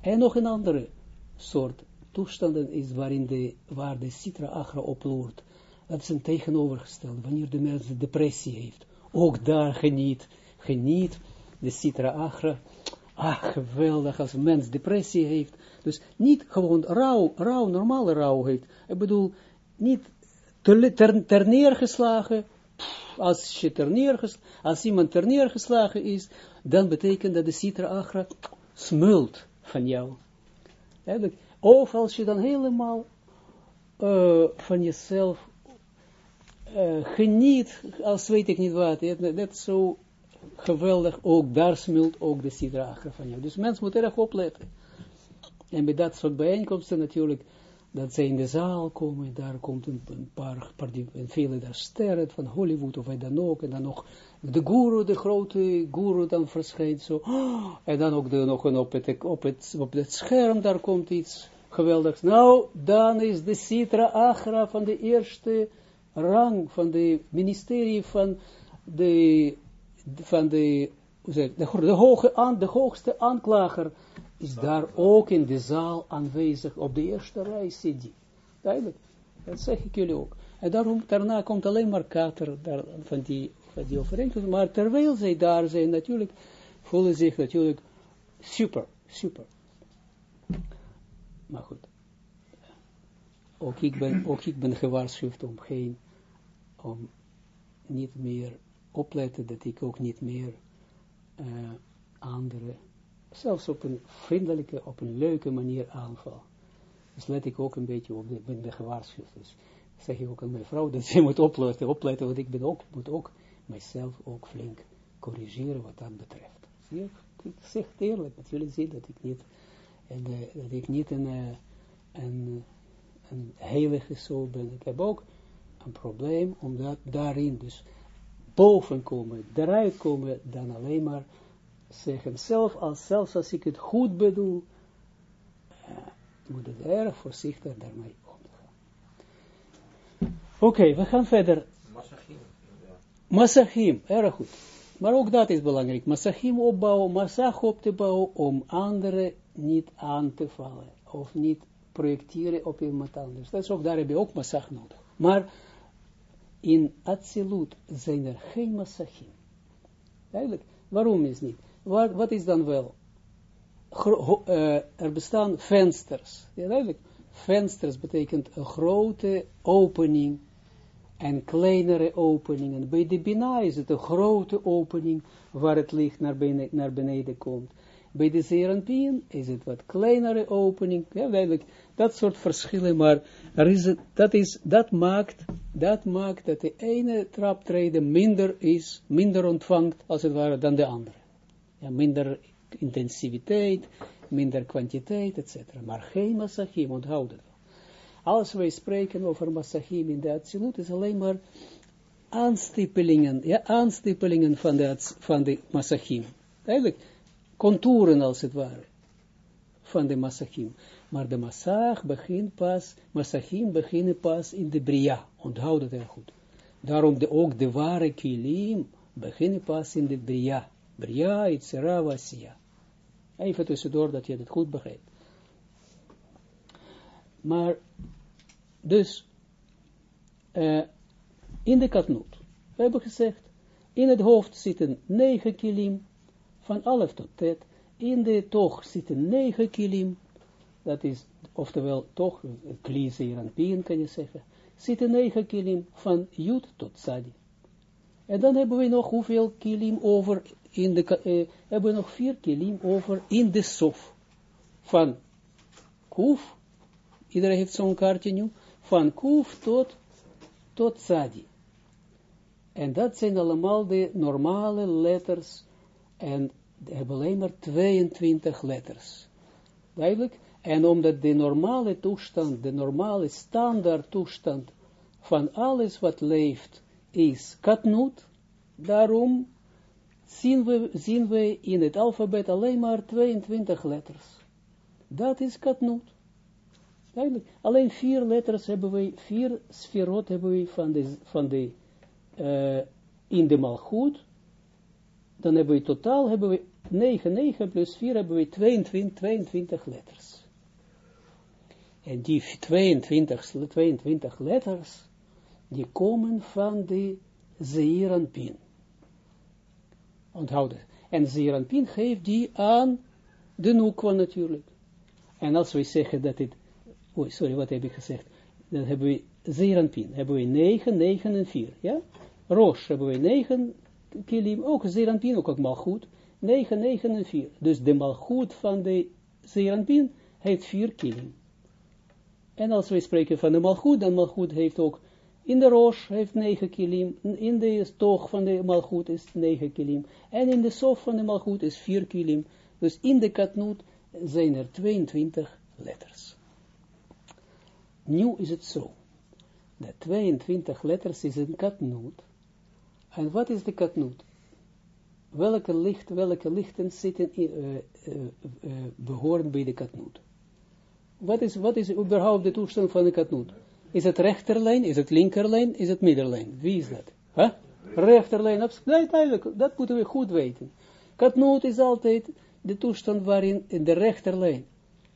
En nog een andere soort toestanden is waarin de, waar de Sitra Agra oploert. Dat is een tegenovergestelde, wanneer de mens depressie heeft ook daar geniet, geniet de citra agra. Ah, geweldig als een mens depressie heeft. Dus niet gewoon rouw, rouw, normale rouw heeft. Ik bedoel, niet ter, ter, ter neergeslagen. Als, je ter als iemand ter neergeslagen is, dan betekent dat de citra agra smult van jou. Of als je dan helemaal uh, van jezelf uh, geniet, als weet ik niet wat, net zo geweldig, ook daar smult ook de sidrager van jou. Dus mens moet erg opletten. En bij dat soort bijeenkomsten natuurlijk, dat zij in de zaal komen, daar komt een, paar, paar die, vele daar sterren van Hollywood of wat dan ook, en dan nog de guru, de grote guru dan verschijnt zo, en dan ook de, nog een op het, op, het, op het scherm, daar komt iets geweldigs. Nou, dan is de Sitra Agra van de eerste rang van de ministerie van de, van de, de, de, hoge de hoogste aanklager is daar ook in de zaal aanwezig, op de eerste rij zit die. Duidelijk, dat zeg ik jullie ook. En daarom, daarna komt alleen maar kater daar, van die, van die overeenkomst, maar terwijl zij daar zijn, natuurlijk, voelen zich natuurlijk super, super. Maar goed ook ik ben, ook ik ben gewaarschuwd om geen, om niet meer opletten dat ik ook niet meer uh, anderen, zelfs op een vriendelijke, op een leuke manier aanval. Dus let ik ook een beetje op, ik ben gewaarschuwd. Dus zeg ik ook aan mijn vrouw dat ze moet opletten, opletten want ik ben ook, moet ook mijzelf ook flink corrigeren wat dat betreft. Zie? Ik zeg het eerlijk, dat jullie zien dat ik niet, en, uh, dat ik niet een, uh, een, een heilige zo ben. Ik heb ook een probleem, omdat daarin dus boven komen, eruit komen, dan alleen maar zeggen, zelf als, zelfs als ik het goed bedoel, uh, moet het erg voorzichtig daarmee omgaan. Oké, okay, we gaan verder. Massachim. Ja. Massachim, erg goed. Maar ook dat is belangrijk. Massachim opbouwen, massach op te bouwen, om anderen niet aan te vallen. Of niet projecteren op iemand anders. Dat is ook, daar heb je ook massach nodig. Maar in Atsilut zijn er geen massachim. Eigenlijk, waarom is niet? Wat, is dan wel? Uh, er bestaan vensters. Ja, duidelijk. Vensters betekent een grote opening en kleinere openingen. Bij de Bina is het een grote opening waar het licht naar beneden, naar komt. Bij de Zeranpien is het wat kleinere opening. Ja, duidelijk, dat soort verschillen, maar dat, is, dat, maakt, dat maakt dat de ene traptreden minder is, minder ontvangt, als het ware, dan de andere. Minder intensiviteit, minder kwantiteit, etc. Maar geen massachim, onthoud het. Als wij spreken over massachim in de absolute, is alleen maar aanstippelingen, ja, aanstippelingen van de, van de massachim. Eigenlijk, contouren als het ware, van de massachim. Maar de massach begint pas, massachim beginnen pas in de bria, onthoud het heel goed. Daarom de, ook de ware kilim beginnen pas in de bria. Bria, Itzera, Vasia. Even tussendoor dat je het goed begrijpt. Maar, dus, uh, in de katnoot, we hebben gezegd, in het hoofd zitten negen kilim, van alf tot tet, in de toch zitten negen kilim, dat is, oftewel toch, kliezer en pien kan je zeggen, zitten negen kilim van jut tot sadi. En dan hebben we nog hoeveel kilim over in de, eh, hebben we nog vier kilim over in de sof. Van kuf, iedereen heeft zo'n kaartje nu, van kuf tot, tot sadi. En dat zijn allemaal de normale letters en hebben alleen maar 22 letters. Duidelijk? En omdat de normale toestand, de normale standaard toestand van alles wat leeft is katnoot, daarom zien we, in het alfabet alleen maar 22 letters. Dat is katnoot. Alleen vier letters hebben we, vier sferot hebben we van de, van de uh, in de malgoed. Dan hebben we totaal, hebben we 9, 9 plus 4 hebben we 22, 22 letters. En die 22, 22 letters, die komen van de Zeeranpin. Onthouden. En Zeeranpin geeft die aan de Nukwa natuurlijk. En als we zeggen dat het, oh sorry, wat heb ik gezegd? Dan hebben we Zeeranpin, hebben we 9, 9 en 4, ja? Rosh hebben we 9 kilim, ook Zeeranpin, ook allemaal goed. 9, 9 en 4. Dus de malgoed van de Zeeranpin heeft 4 kilim. En als we spreken van de malgoed, dan malgoed heeft ook in de roos heeft 9 kilim, in de toog van de malgoed is 9 kilim, en in de sof van de malgoed is 4 kilim. Dus in de katnoot zijn er 22 letters. Nu is het zo, dat 22 letters is een katnoot. En wat is de katnoot? Welke licht, welke lichten zitten, uh, uh, uh, behoren bij de katnoot? Wat is, wat is überhaupt de toestand van de katnoot? Is het rechterlijn, is het linkerlijn, is het middenlijn? Wie is dat? Huh? Rechterlijn, nee, dat moeten we goed weten. Katnoot is altijd de toestand waarin in de rechterlijn,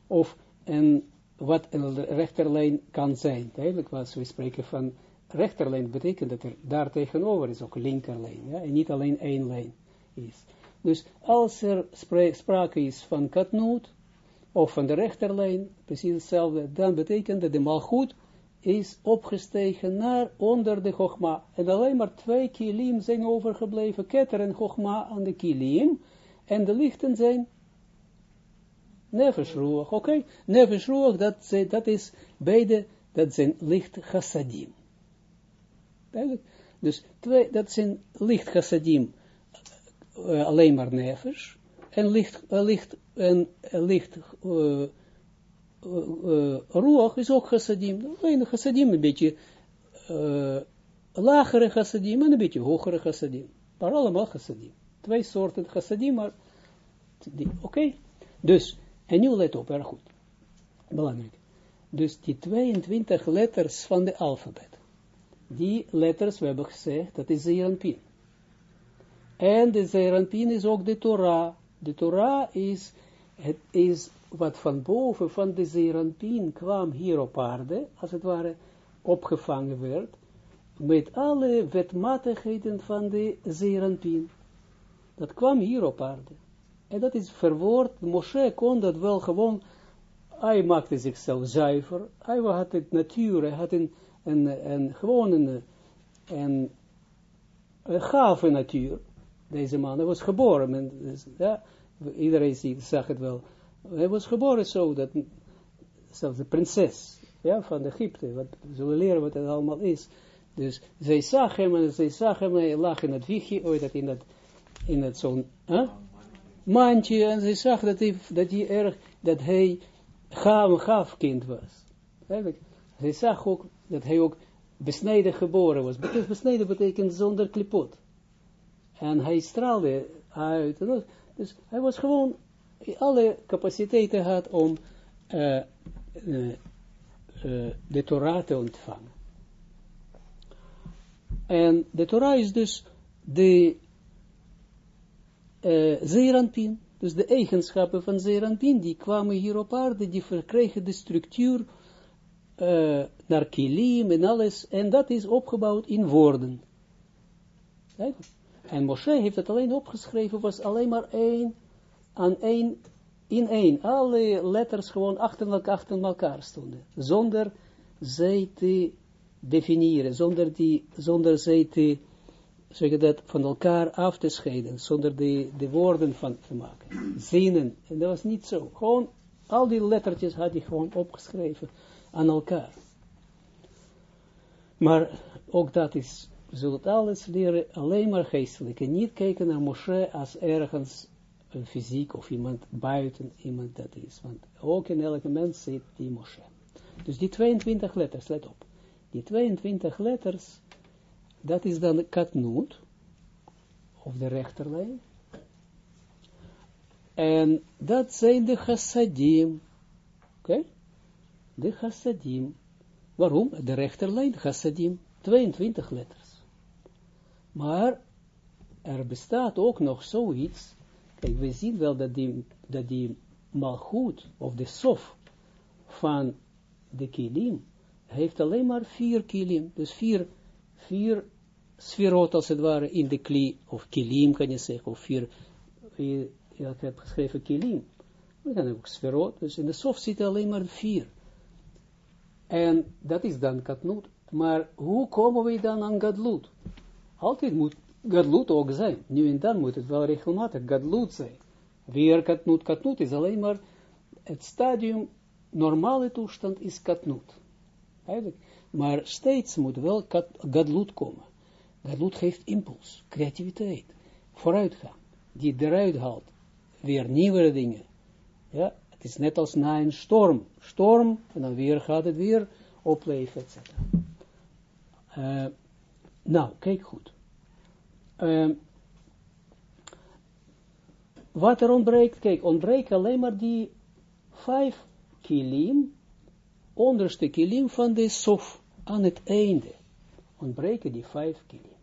of een, wat een rechterlijn kan zijn. Duidelijk, als we spreken van rechterlijn, betekent dat er daar tegenover is ook linkerlijn, ja, en niet alleen één lijn is. Dus als er sprake is van katnoot, of van de rechterlijn, precies hetzelfde, dan betekent dat de malgoed is opgestegen naar onder de Chogma. En alleen maar twee kilim zijn overgebleven, ketter en Chogma aan de kilim. En de lichten zijn Ruach, oké. Ruach, dat, dat is beide, dat zijn licht chassadim. Dus twee, dat zijn licht chassadim, eh, alleen maar nefesh, en licht, eh, licht, en eh, licht Ruach is ook chassadim. Alleen chassadim een beetje eh, lagere chassadim en een beetje hogere chassadim. Maar allemaal chassadim. Twee soorten chassadim, maar oké. Dus, en nu let op, erg goed. Belangrijk. Dus die 22 letters van de alfabet. Die letters, we hebben gezegd, dat is Zeranpin. En de Zeranpin is ook de Torah. De Torah is, het is wat van boven van de Zeranpin kwam hier op aarde, als het ware, opgevangen werd, met alle wetmatigheden van de Zeranpin. Dat kwam hier op aarde. En dat is verwoord, Moshe kon dat wel gewoon, hij maakte zichzelf zuiver, hij had het natuur, hij had een, een, een gewoon een, een, gave natuur, deze man, hij was geboren, men, dus, ja, iedereen zag het wel, hij was geboren zo, dat zelfs de prinses, ja, van Egypte, wat, we zullen leren wat het allemaal is, dus zij zag hem, en zij zag hem, hij lag in het wiegje, ooit dat in dat, in het zo'n, huh? mandje en ze zag dat hij, dat hij erg, dat hij gaaf, kind was. Ze zag ook dat hij ook besneden geboren was. Besneden betekent zonder klipot. En hij straalde uit. Dat- dus hij was gewoon, alle capaciteiten had om eh, eh, eh, de Torah te ontvangen. En de Torah is dus de uh, dus de eigenschappen van Zeranpin, die kwamen hier op aarde, die verkregen de structuur naar kilim en alles, en dat is opgebouwd in woorden. En Moshe heeft het alleen opgeschreven, was alleen maar één, aan één, in één, alle letters gewoon achter elkaar, achter elkaar stonden, zonder zij te definiëren, zonder, die, zonder zij te zeg je dat, van elkaar af te scheiden, zonder de, de woorden van te maken. Zinnen, en dat was niet zo. Gewoon, al die lettertjes had hij gewoon opgeschreven aan elkaar. Maar ook dat is, we zullen alles leren, alleen maar geestelijk. En niet kijken naar Moshe als ergens een fysiek of iemand buiten iemand dat is. Want ook in elke mens zit die Moshe. Dus die 22 letters, let op. Die 22 letters, dat is dan katnoot, of de rechterlijn. En dat zijn de chassadim. Oké? De chassadim. Waarom? De rechterlijn, chassadim. 22 letters. Maar er bestaat ook nog zoiets. We zien wel dat die, dat die malchut, of de sof, van de kilim, heeft alleen maar vier kilim. Dus vier, vier sferot als het ware in de kli, of kilim kan je zeggen, of vier, ja, ik heb geschreven kilim. We gaan ook sferot, dus in de sof zitten alleen maar vier. En dat is dan katnoot. Maar hoe komen we dan aan gadlut? Altijd moet gadlut ook zijn. Nu en dan moet het wel regelmatig gadlut zijn. Weer katnoot, katnoot is alleen maar het stadium, normale toestand is katnoot. Eigenlijk. Maar steeds moet wel gadlut komen. Gadlut geeft impuls, creativiteit, vooruitgang, die eruit haalt. Weer nieuwe dingen. Ja, het is net als na een storm. Storm, en dan weer gaat het weer opleven, etc. Uh, nou, kijk goed. Uh, wat er ontbreekt, kijk, ontbreekt alleen maar die vijf kilim, onderste kilim van de sof, aan het einde. Ontbreken die vijf kilim.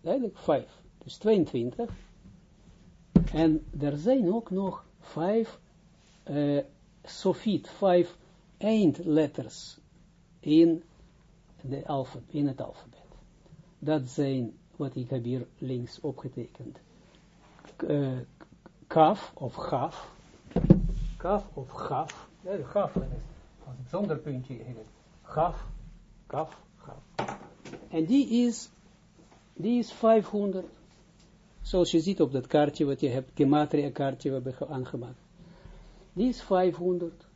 Duidelijk, vijf. Dus 22. En er zijn ook nog vijf uh, sofiet, vijf eindletters in, de alfabet, in het alfabet. Dat zijn, wat ik heb hier links opgetekend, uh, kaf of gaf, kaf of gaf, ja, gaf, als het zonder puntje heet het, gaf, kaf, gaf. En die is, die is 500, zoals je ziet op dat kaartje wat je hebt, gematria kaartje wat we hebben aangemaakt. die is 500.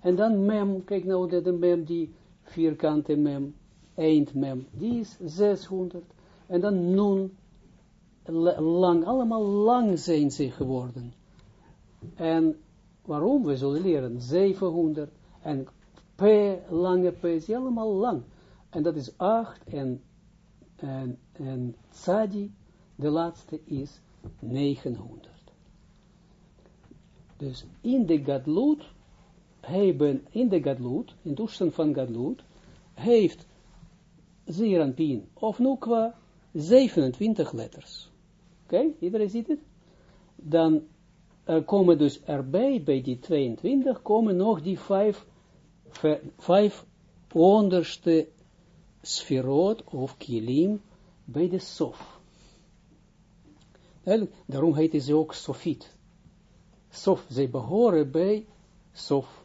En dan mem, kijk nou de, de mem, die vierkante mem, eind mem, die is 600. En dan nun, lang, allemaal lang zijn ze geworden. En waarom? We zullen leren 700. En P, lange P, is allemaal lang. En dat is 8 en, en, en Tzadi, de laatste is 900. Dus in de Gadlut hebben, in de Gadlut, in toestand van Gadlut, heeft Zeranpin of Nukwa 27 letters. Oké, iedereen ziet het? Dan er komen dus erbij, bij die 22, komen nog die vijf, onderste sferot of kilim bij de sof. Daarom heet ze ook sofit. Sof, zij behoren bij sof.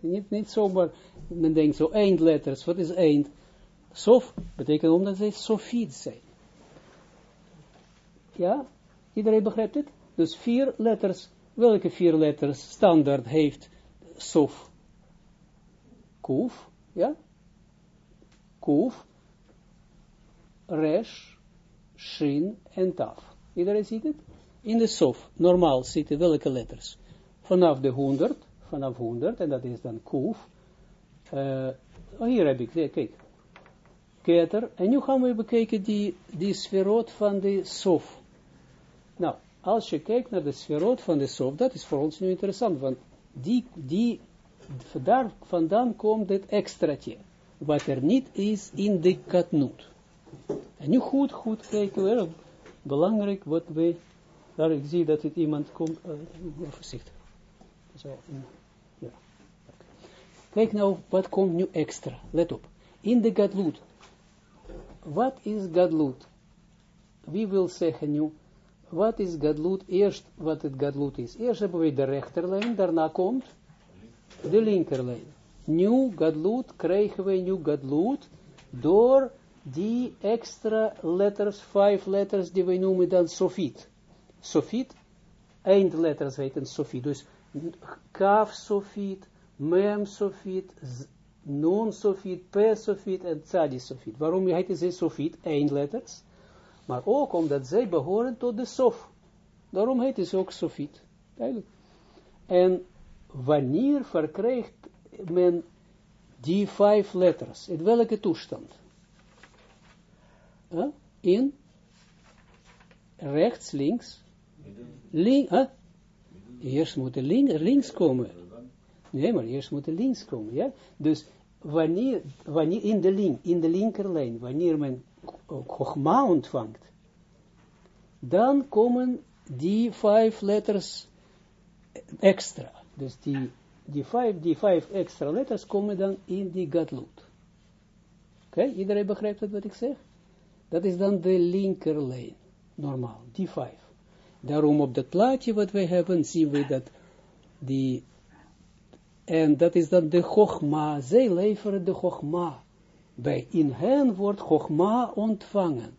Niet, niet zomaar, men denkt zo eindletters, wat is eind? Sof betekent omdat zij sofiet zijn. Ja, iedereen begrijpt het? Dus vier letters, welke vier letters standaard heeft sof? Kuf, ja? Kuf, Resh, Shin en Taf. Iedereen ziet het? In de sof, normaal zitten welke letters? Vanaf de 100, vanaf 100, en dat is dan Kuf. Uh, oh, hier heb ik, kijk. Keter. En nu gaan we bekijken die, die sferot van de sof. Nou, als je kijkt naar de sferot van de sof, dat is voor ons nu interessant, want die, die, daar vandaan komt het extraatje, wat er niet is in de katnoot. En nu goed, goed kijken, wel, belangrijk wat we, daar ik zie dat het iemand komt, uh, voorzichtig. Zo, ja. Kijk nou, wat komt nu extra, let op. In de gadlut, wat is gadlut? Wie wil zeggen nu, wat is gadlut? Eerst wat het gadlut is. Eerst hebben we de rechterlijn, daarna komt de linkerlijn. Nu gadlut krijgen we nu gadlut door die extra letters, vijf letters die we noemen dan sofit. Sofit, eindletters heten sofit. Dus kaf sofit, mem sofit, non sofit, p sofit en tzadi sofit. Waarom heet ze sofit? Eindletters maar ook omdat zij behoren tot de sof. Daarom heet het ook sofit. Duidelijk. En wanneer verkrijgt men die vijf letters? In welke toestand? Huh? In rechts, links, link, huh? Eerst moet link, links komen. Nee, maar eerst moet er links komen, ja. Dus wanneer, wanneer in de link, in de linkerlijn, wanneer men Chogma ontvangt, dan komen die vijf letters extra. Dus die, die, vijf, die vijf extra letters komen dan in die Gadlut. Oké, iedereen begrijpt wat ik zeg? Dat is dan de linkerlijn, normaal, die vijf. Daarom op dat plaatje wat wij hebben, zien we dat die, en dat is dan de Chogma, zij leveren de Chogma bij in hen wordt Chogma ontvangen.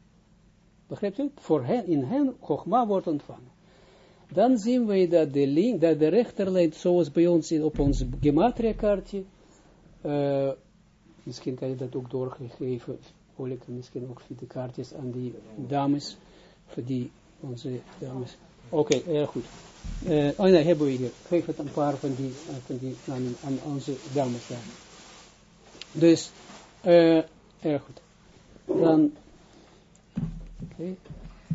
Begrijpt u? Voor hen, in hen Chogma wordt ontvangen. Dan zien we dat de, link, dat de rechterlijn, zoals bij ons op ons gematria kaartje, uh, misschien kan je dat ook doorgegeven, Olik, misschien ook voor de kaartjes aan die dames, voor die, onze dames. Oké, okay, erg goed. Uh, oh nee, hebben we hier. Geef het een paar van die, van die aan, aan onze dames daar. Dus, uh, erg goed. Dan, okay.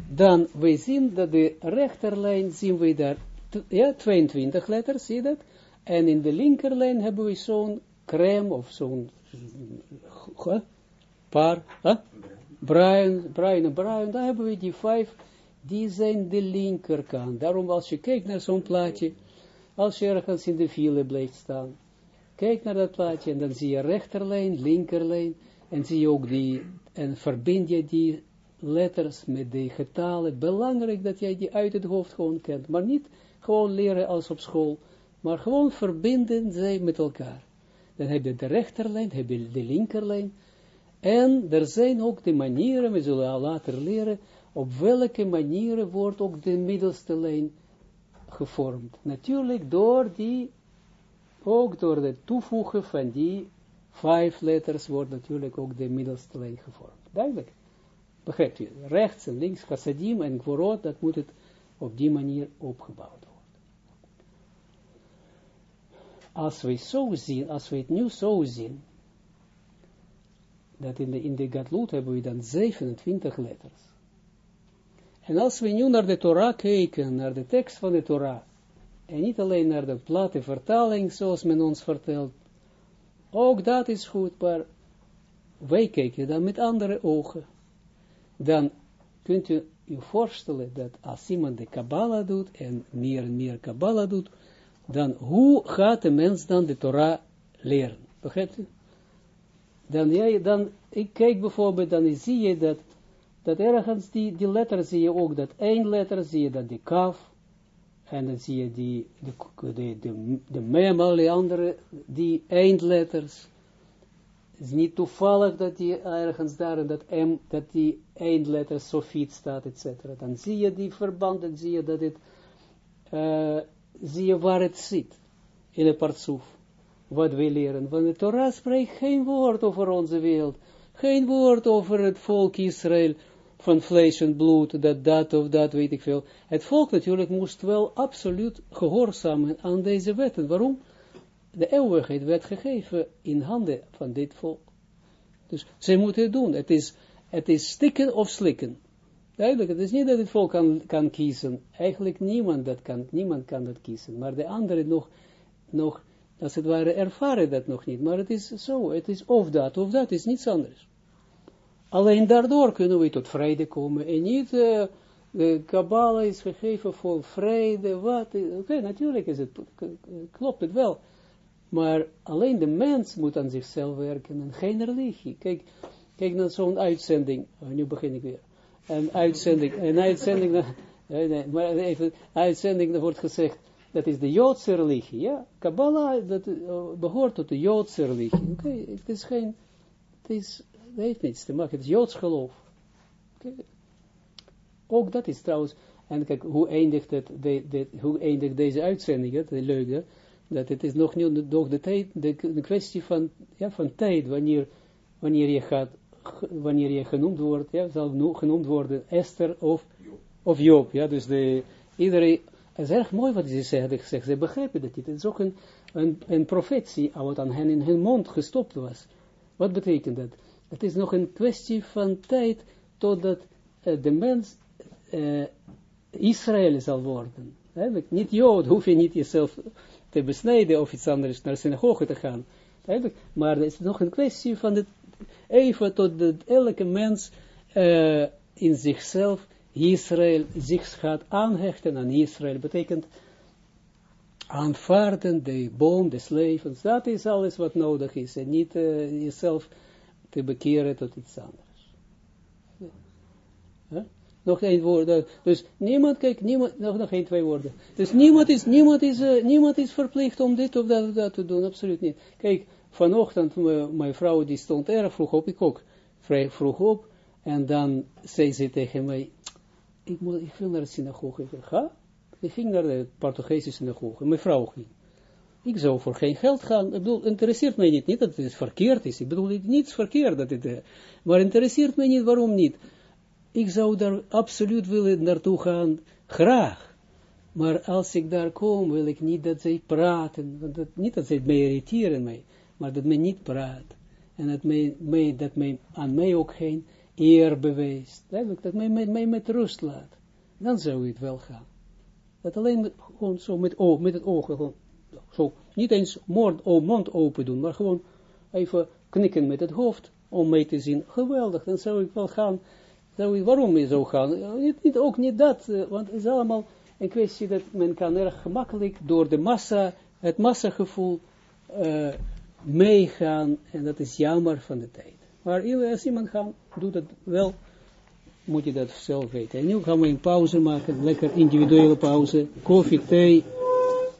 dan we zien dat de rechterlijn zien we daar, ja, 22 letters, zie je dat? En in de linkerlijn hebben we zo'n crème of zo'n uh, paar, huh? bruin, bruin, bruin, dan hebben we die vijf, die zijn de linkerkant. Daarom als je kijkt naar zo'n plaatje, als je ergens in de file blijft staan, Kijk naar dat plaatje en dan zie je rechterlijn, linkerlijn en zie je ook die, en verbind je die letters met de getalen. Belangrijk dat jij die uit het hoofd gewoon kent, maar niet gewoon leren als op school, maar gewoon verbinden zij met elkaar. Dan heb je de rechterlijn, heb je de linkerlijn, en er zijn ook de manieren, we zullen later leren, op welke manieren wordt ook de middelste lijn gevormd. Natuurlijk door die, ook door het toevoegen van die vijf letters wordt natuurlijk ook de middelste lijn gevormd. Duidelijk. Begrijpt u? Rechts en links, chassadim en gvorot, dat moet het op die manier opgebouwd worden. Als we zo zien, als we het nu zo zien, dat in de, in de hebben we dan 27 letters. En als we nu naar de Torah kijken, naar de tekst van de Torah, en niet alleen naar de platte vertaling, zoals men ons vertelt, ook dat is goed, maar wij kijken dan met andere ogen. Dan kunt u je voorstellen dat als iemand de Kabbalah doet, en meer en meer Kabbalah doet, dan hoe gaat de mens dan de Torah leren? Begrijpt u? Dan, jij, dan, ik kijk bijvoorbeeld, dan zie je dat, dat ergens die, die letter zie je ook, dat één zie je dat die kaf, en dan zie je die, de, de, de, de mem, alle andere, die eindletters. Het is niet toevallig dat die ergens daar, dat M, dat die eindletter Sofiet staat, etc. Dan zie je die verband, dan zie je dat het, uh, zie je waar het zit, in het partsoef, wat we leren. Want de Torah spreekt geen woord over onze wereld, geen woord over het volk Israël, van vlees en bloed, dat dat of dat, weet ik veel. Het volk natuurlijk moest wel absoluut gehoorzamen aan deze wetten. Waarom? De eeuwigheid werd gegeven in handen van dit volk. Dus zij moeten het doen. Het is, het is stikken of slikken. Duidelijk, het is niet dat het volk kan, kan kiezen. Eigenlijk niemand, dat kan, niemand kan dat kiezen. Maar de anderen nog, nog, als het ware, ervaren dat nog niet. Maar het is zo, het is of dat, of dat, is niets anders. Alleen daardoor kunnen we tot vrede komen. En niet, uh, de Kabbalah is gegeven voor vrede, wat. Oké, natuurlijk is het, klopt het wel. Maar alleen de mens moet aan zichzelf werken en geen religie. Kijk, kijk naar zo'n uitzending. Oh, nu begin ik weer. Een uitzending, een uitzending, nee, nee, maar even, uitzending, wordt gezegd, dat is de Joodse religie, ja. Kabbalah, dat uh, behoort tot de Joodse religie. Oké, het is geen, het is dat heeft niets te maken, het is Joods geloof. Ook dat is trouwens, en kijk, hoe eindigt, het, de, de, hoe eindigt deze uitzending, het de leuke, dat het is nog niet nog de tijd, de, kwestie van, ja, van tijd, wanneer, wanneer je gaat, wanneer je genoemd wordt, ja, zal genoemd worden Esther of, of Job, ja, dus de, iedereen, het is erg mooi wat ze gezegd, ze begrijpen dat niet, het is ook een, een, een profetie, wat aan hen in hun mond gestopt was. Wat betekent dat? Het is nog een kwestie van tijd totdat uh, de mens uh, Israël zal worden. Eigenlijk niet Jood, hoef je niet jezelf te besnijden of iets anders naar synagoge te gaan. Eigenlijk, maar het is nog een kwestie van het, even tot dat elke mens uh, in zichzelf Israël zich gaat aanhechten aan Israël. Betekent aanvaarden de boom des levens. Dat is alles wat nodig is. En niet jezelf te bekeren tot iets anders. Nog één woord. Dus niemand, kijk, niemand, nog, nog één, twee woorden. Dus niemand is, niemand is, uh, niemand is verplicht om dit of dat, dat te doen, absoluut niet. Kijk, vanochtend, mijn vrouw die stond erg vroeg op, ik ook, vrij vroeg op, en dan zei ze tegen mij, ik, moet, wil naar de synagoge. Ik ga. Ik ging naar de Portugese synagoge, mijn vrouw ging. Ik zou voor geen geld gaan. Ik bedoel, interesseert mij niet. Niet dat het verkeerd is. Ik bedoel, niets verkeerd. Dat het, uh, maar interesseert mij niet. Waarom niet? Ik zou daar absoluut willen naartoe gaan. Graag. Maar als ik daar kom, wil ik niet dat zij praten. Dat, niet dat zij mij irriteren mij. Maar dat men niet praat. En dat, mij, mij, dat mij, aan mij ook geen eer. Eigenlijk, dat mij, mij, mij met rust laat. Dan zou het wel gaan. Dat alleen gewoon zo met, oh, met het oog zo, niet eens mond, oh, mond open doen, maar gewoon even knikken met het hoofd, om mee te zien, geweldig, dan zou ik wel gaan, zou ik, waarom je zo gaan, niet, niet, ook niet dat, eh, want het is allemaal een kwestie dat men kan erg gemakkelijk door de massa, het massagevoel uh, meegaan, en dat is jammer van de tijd. Maar als iemand gaat, doet het wel, moet je dat zelf weten. En nu gaan we een pauze maken, lekker individuele pauze, koffie, thee,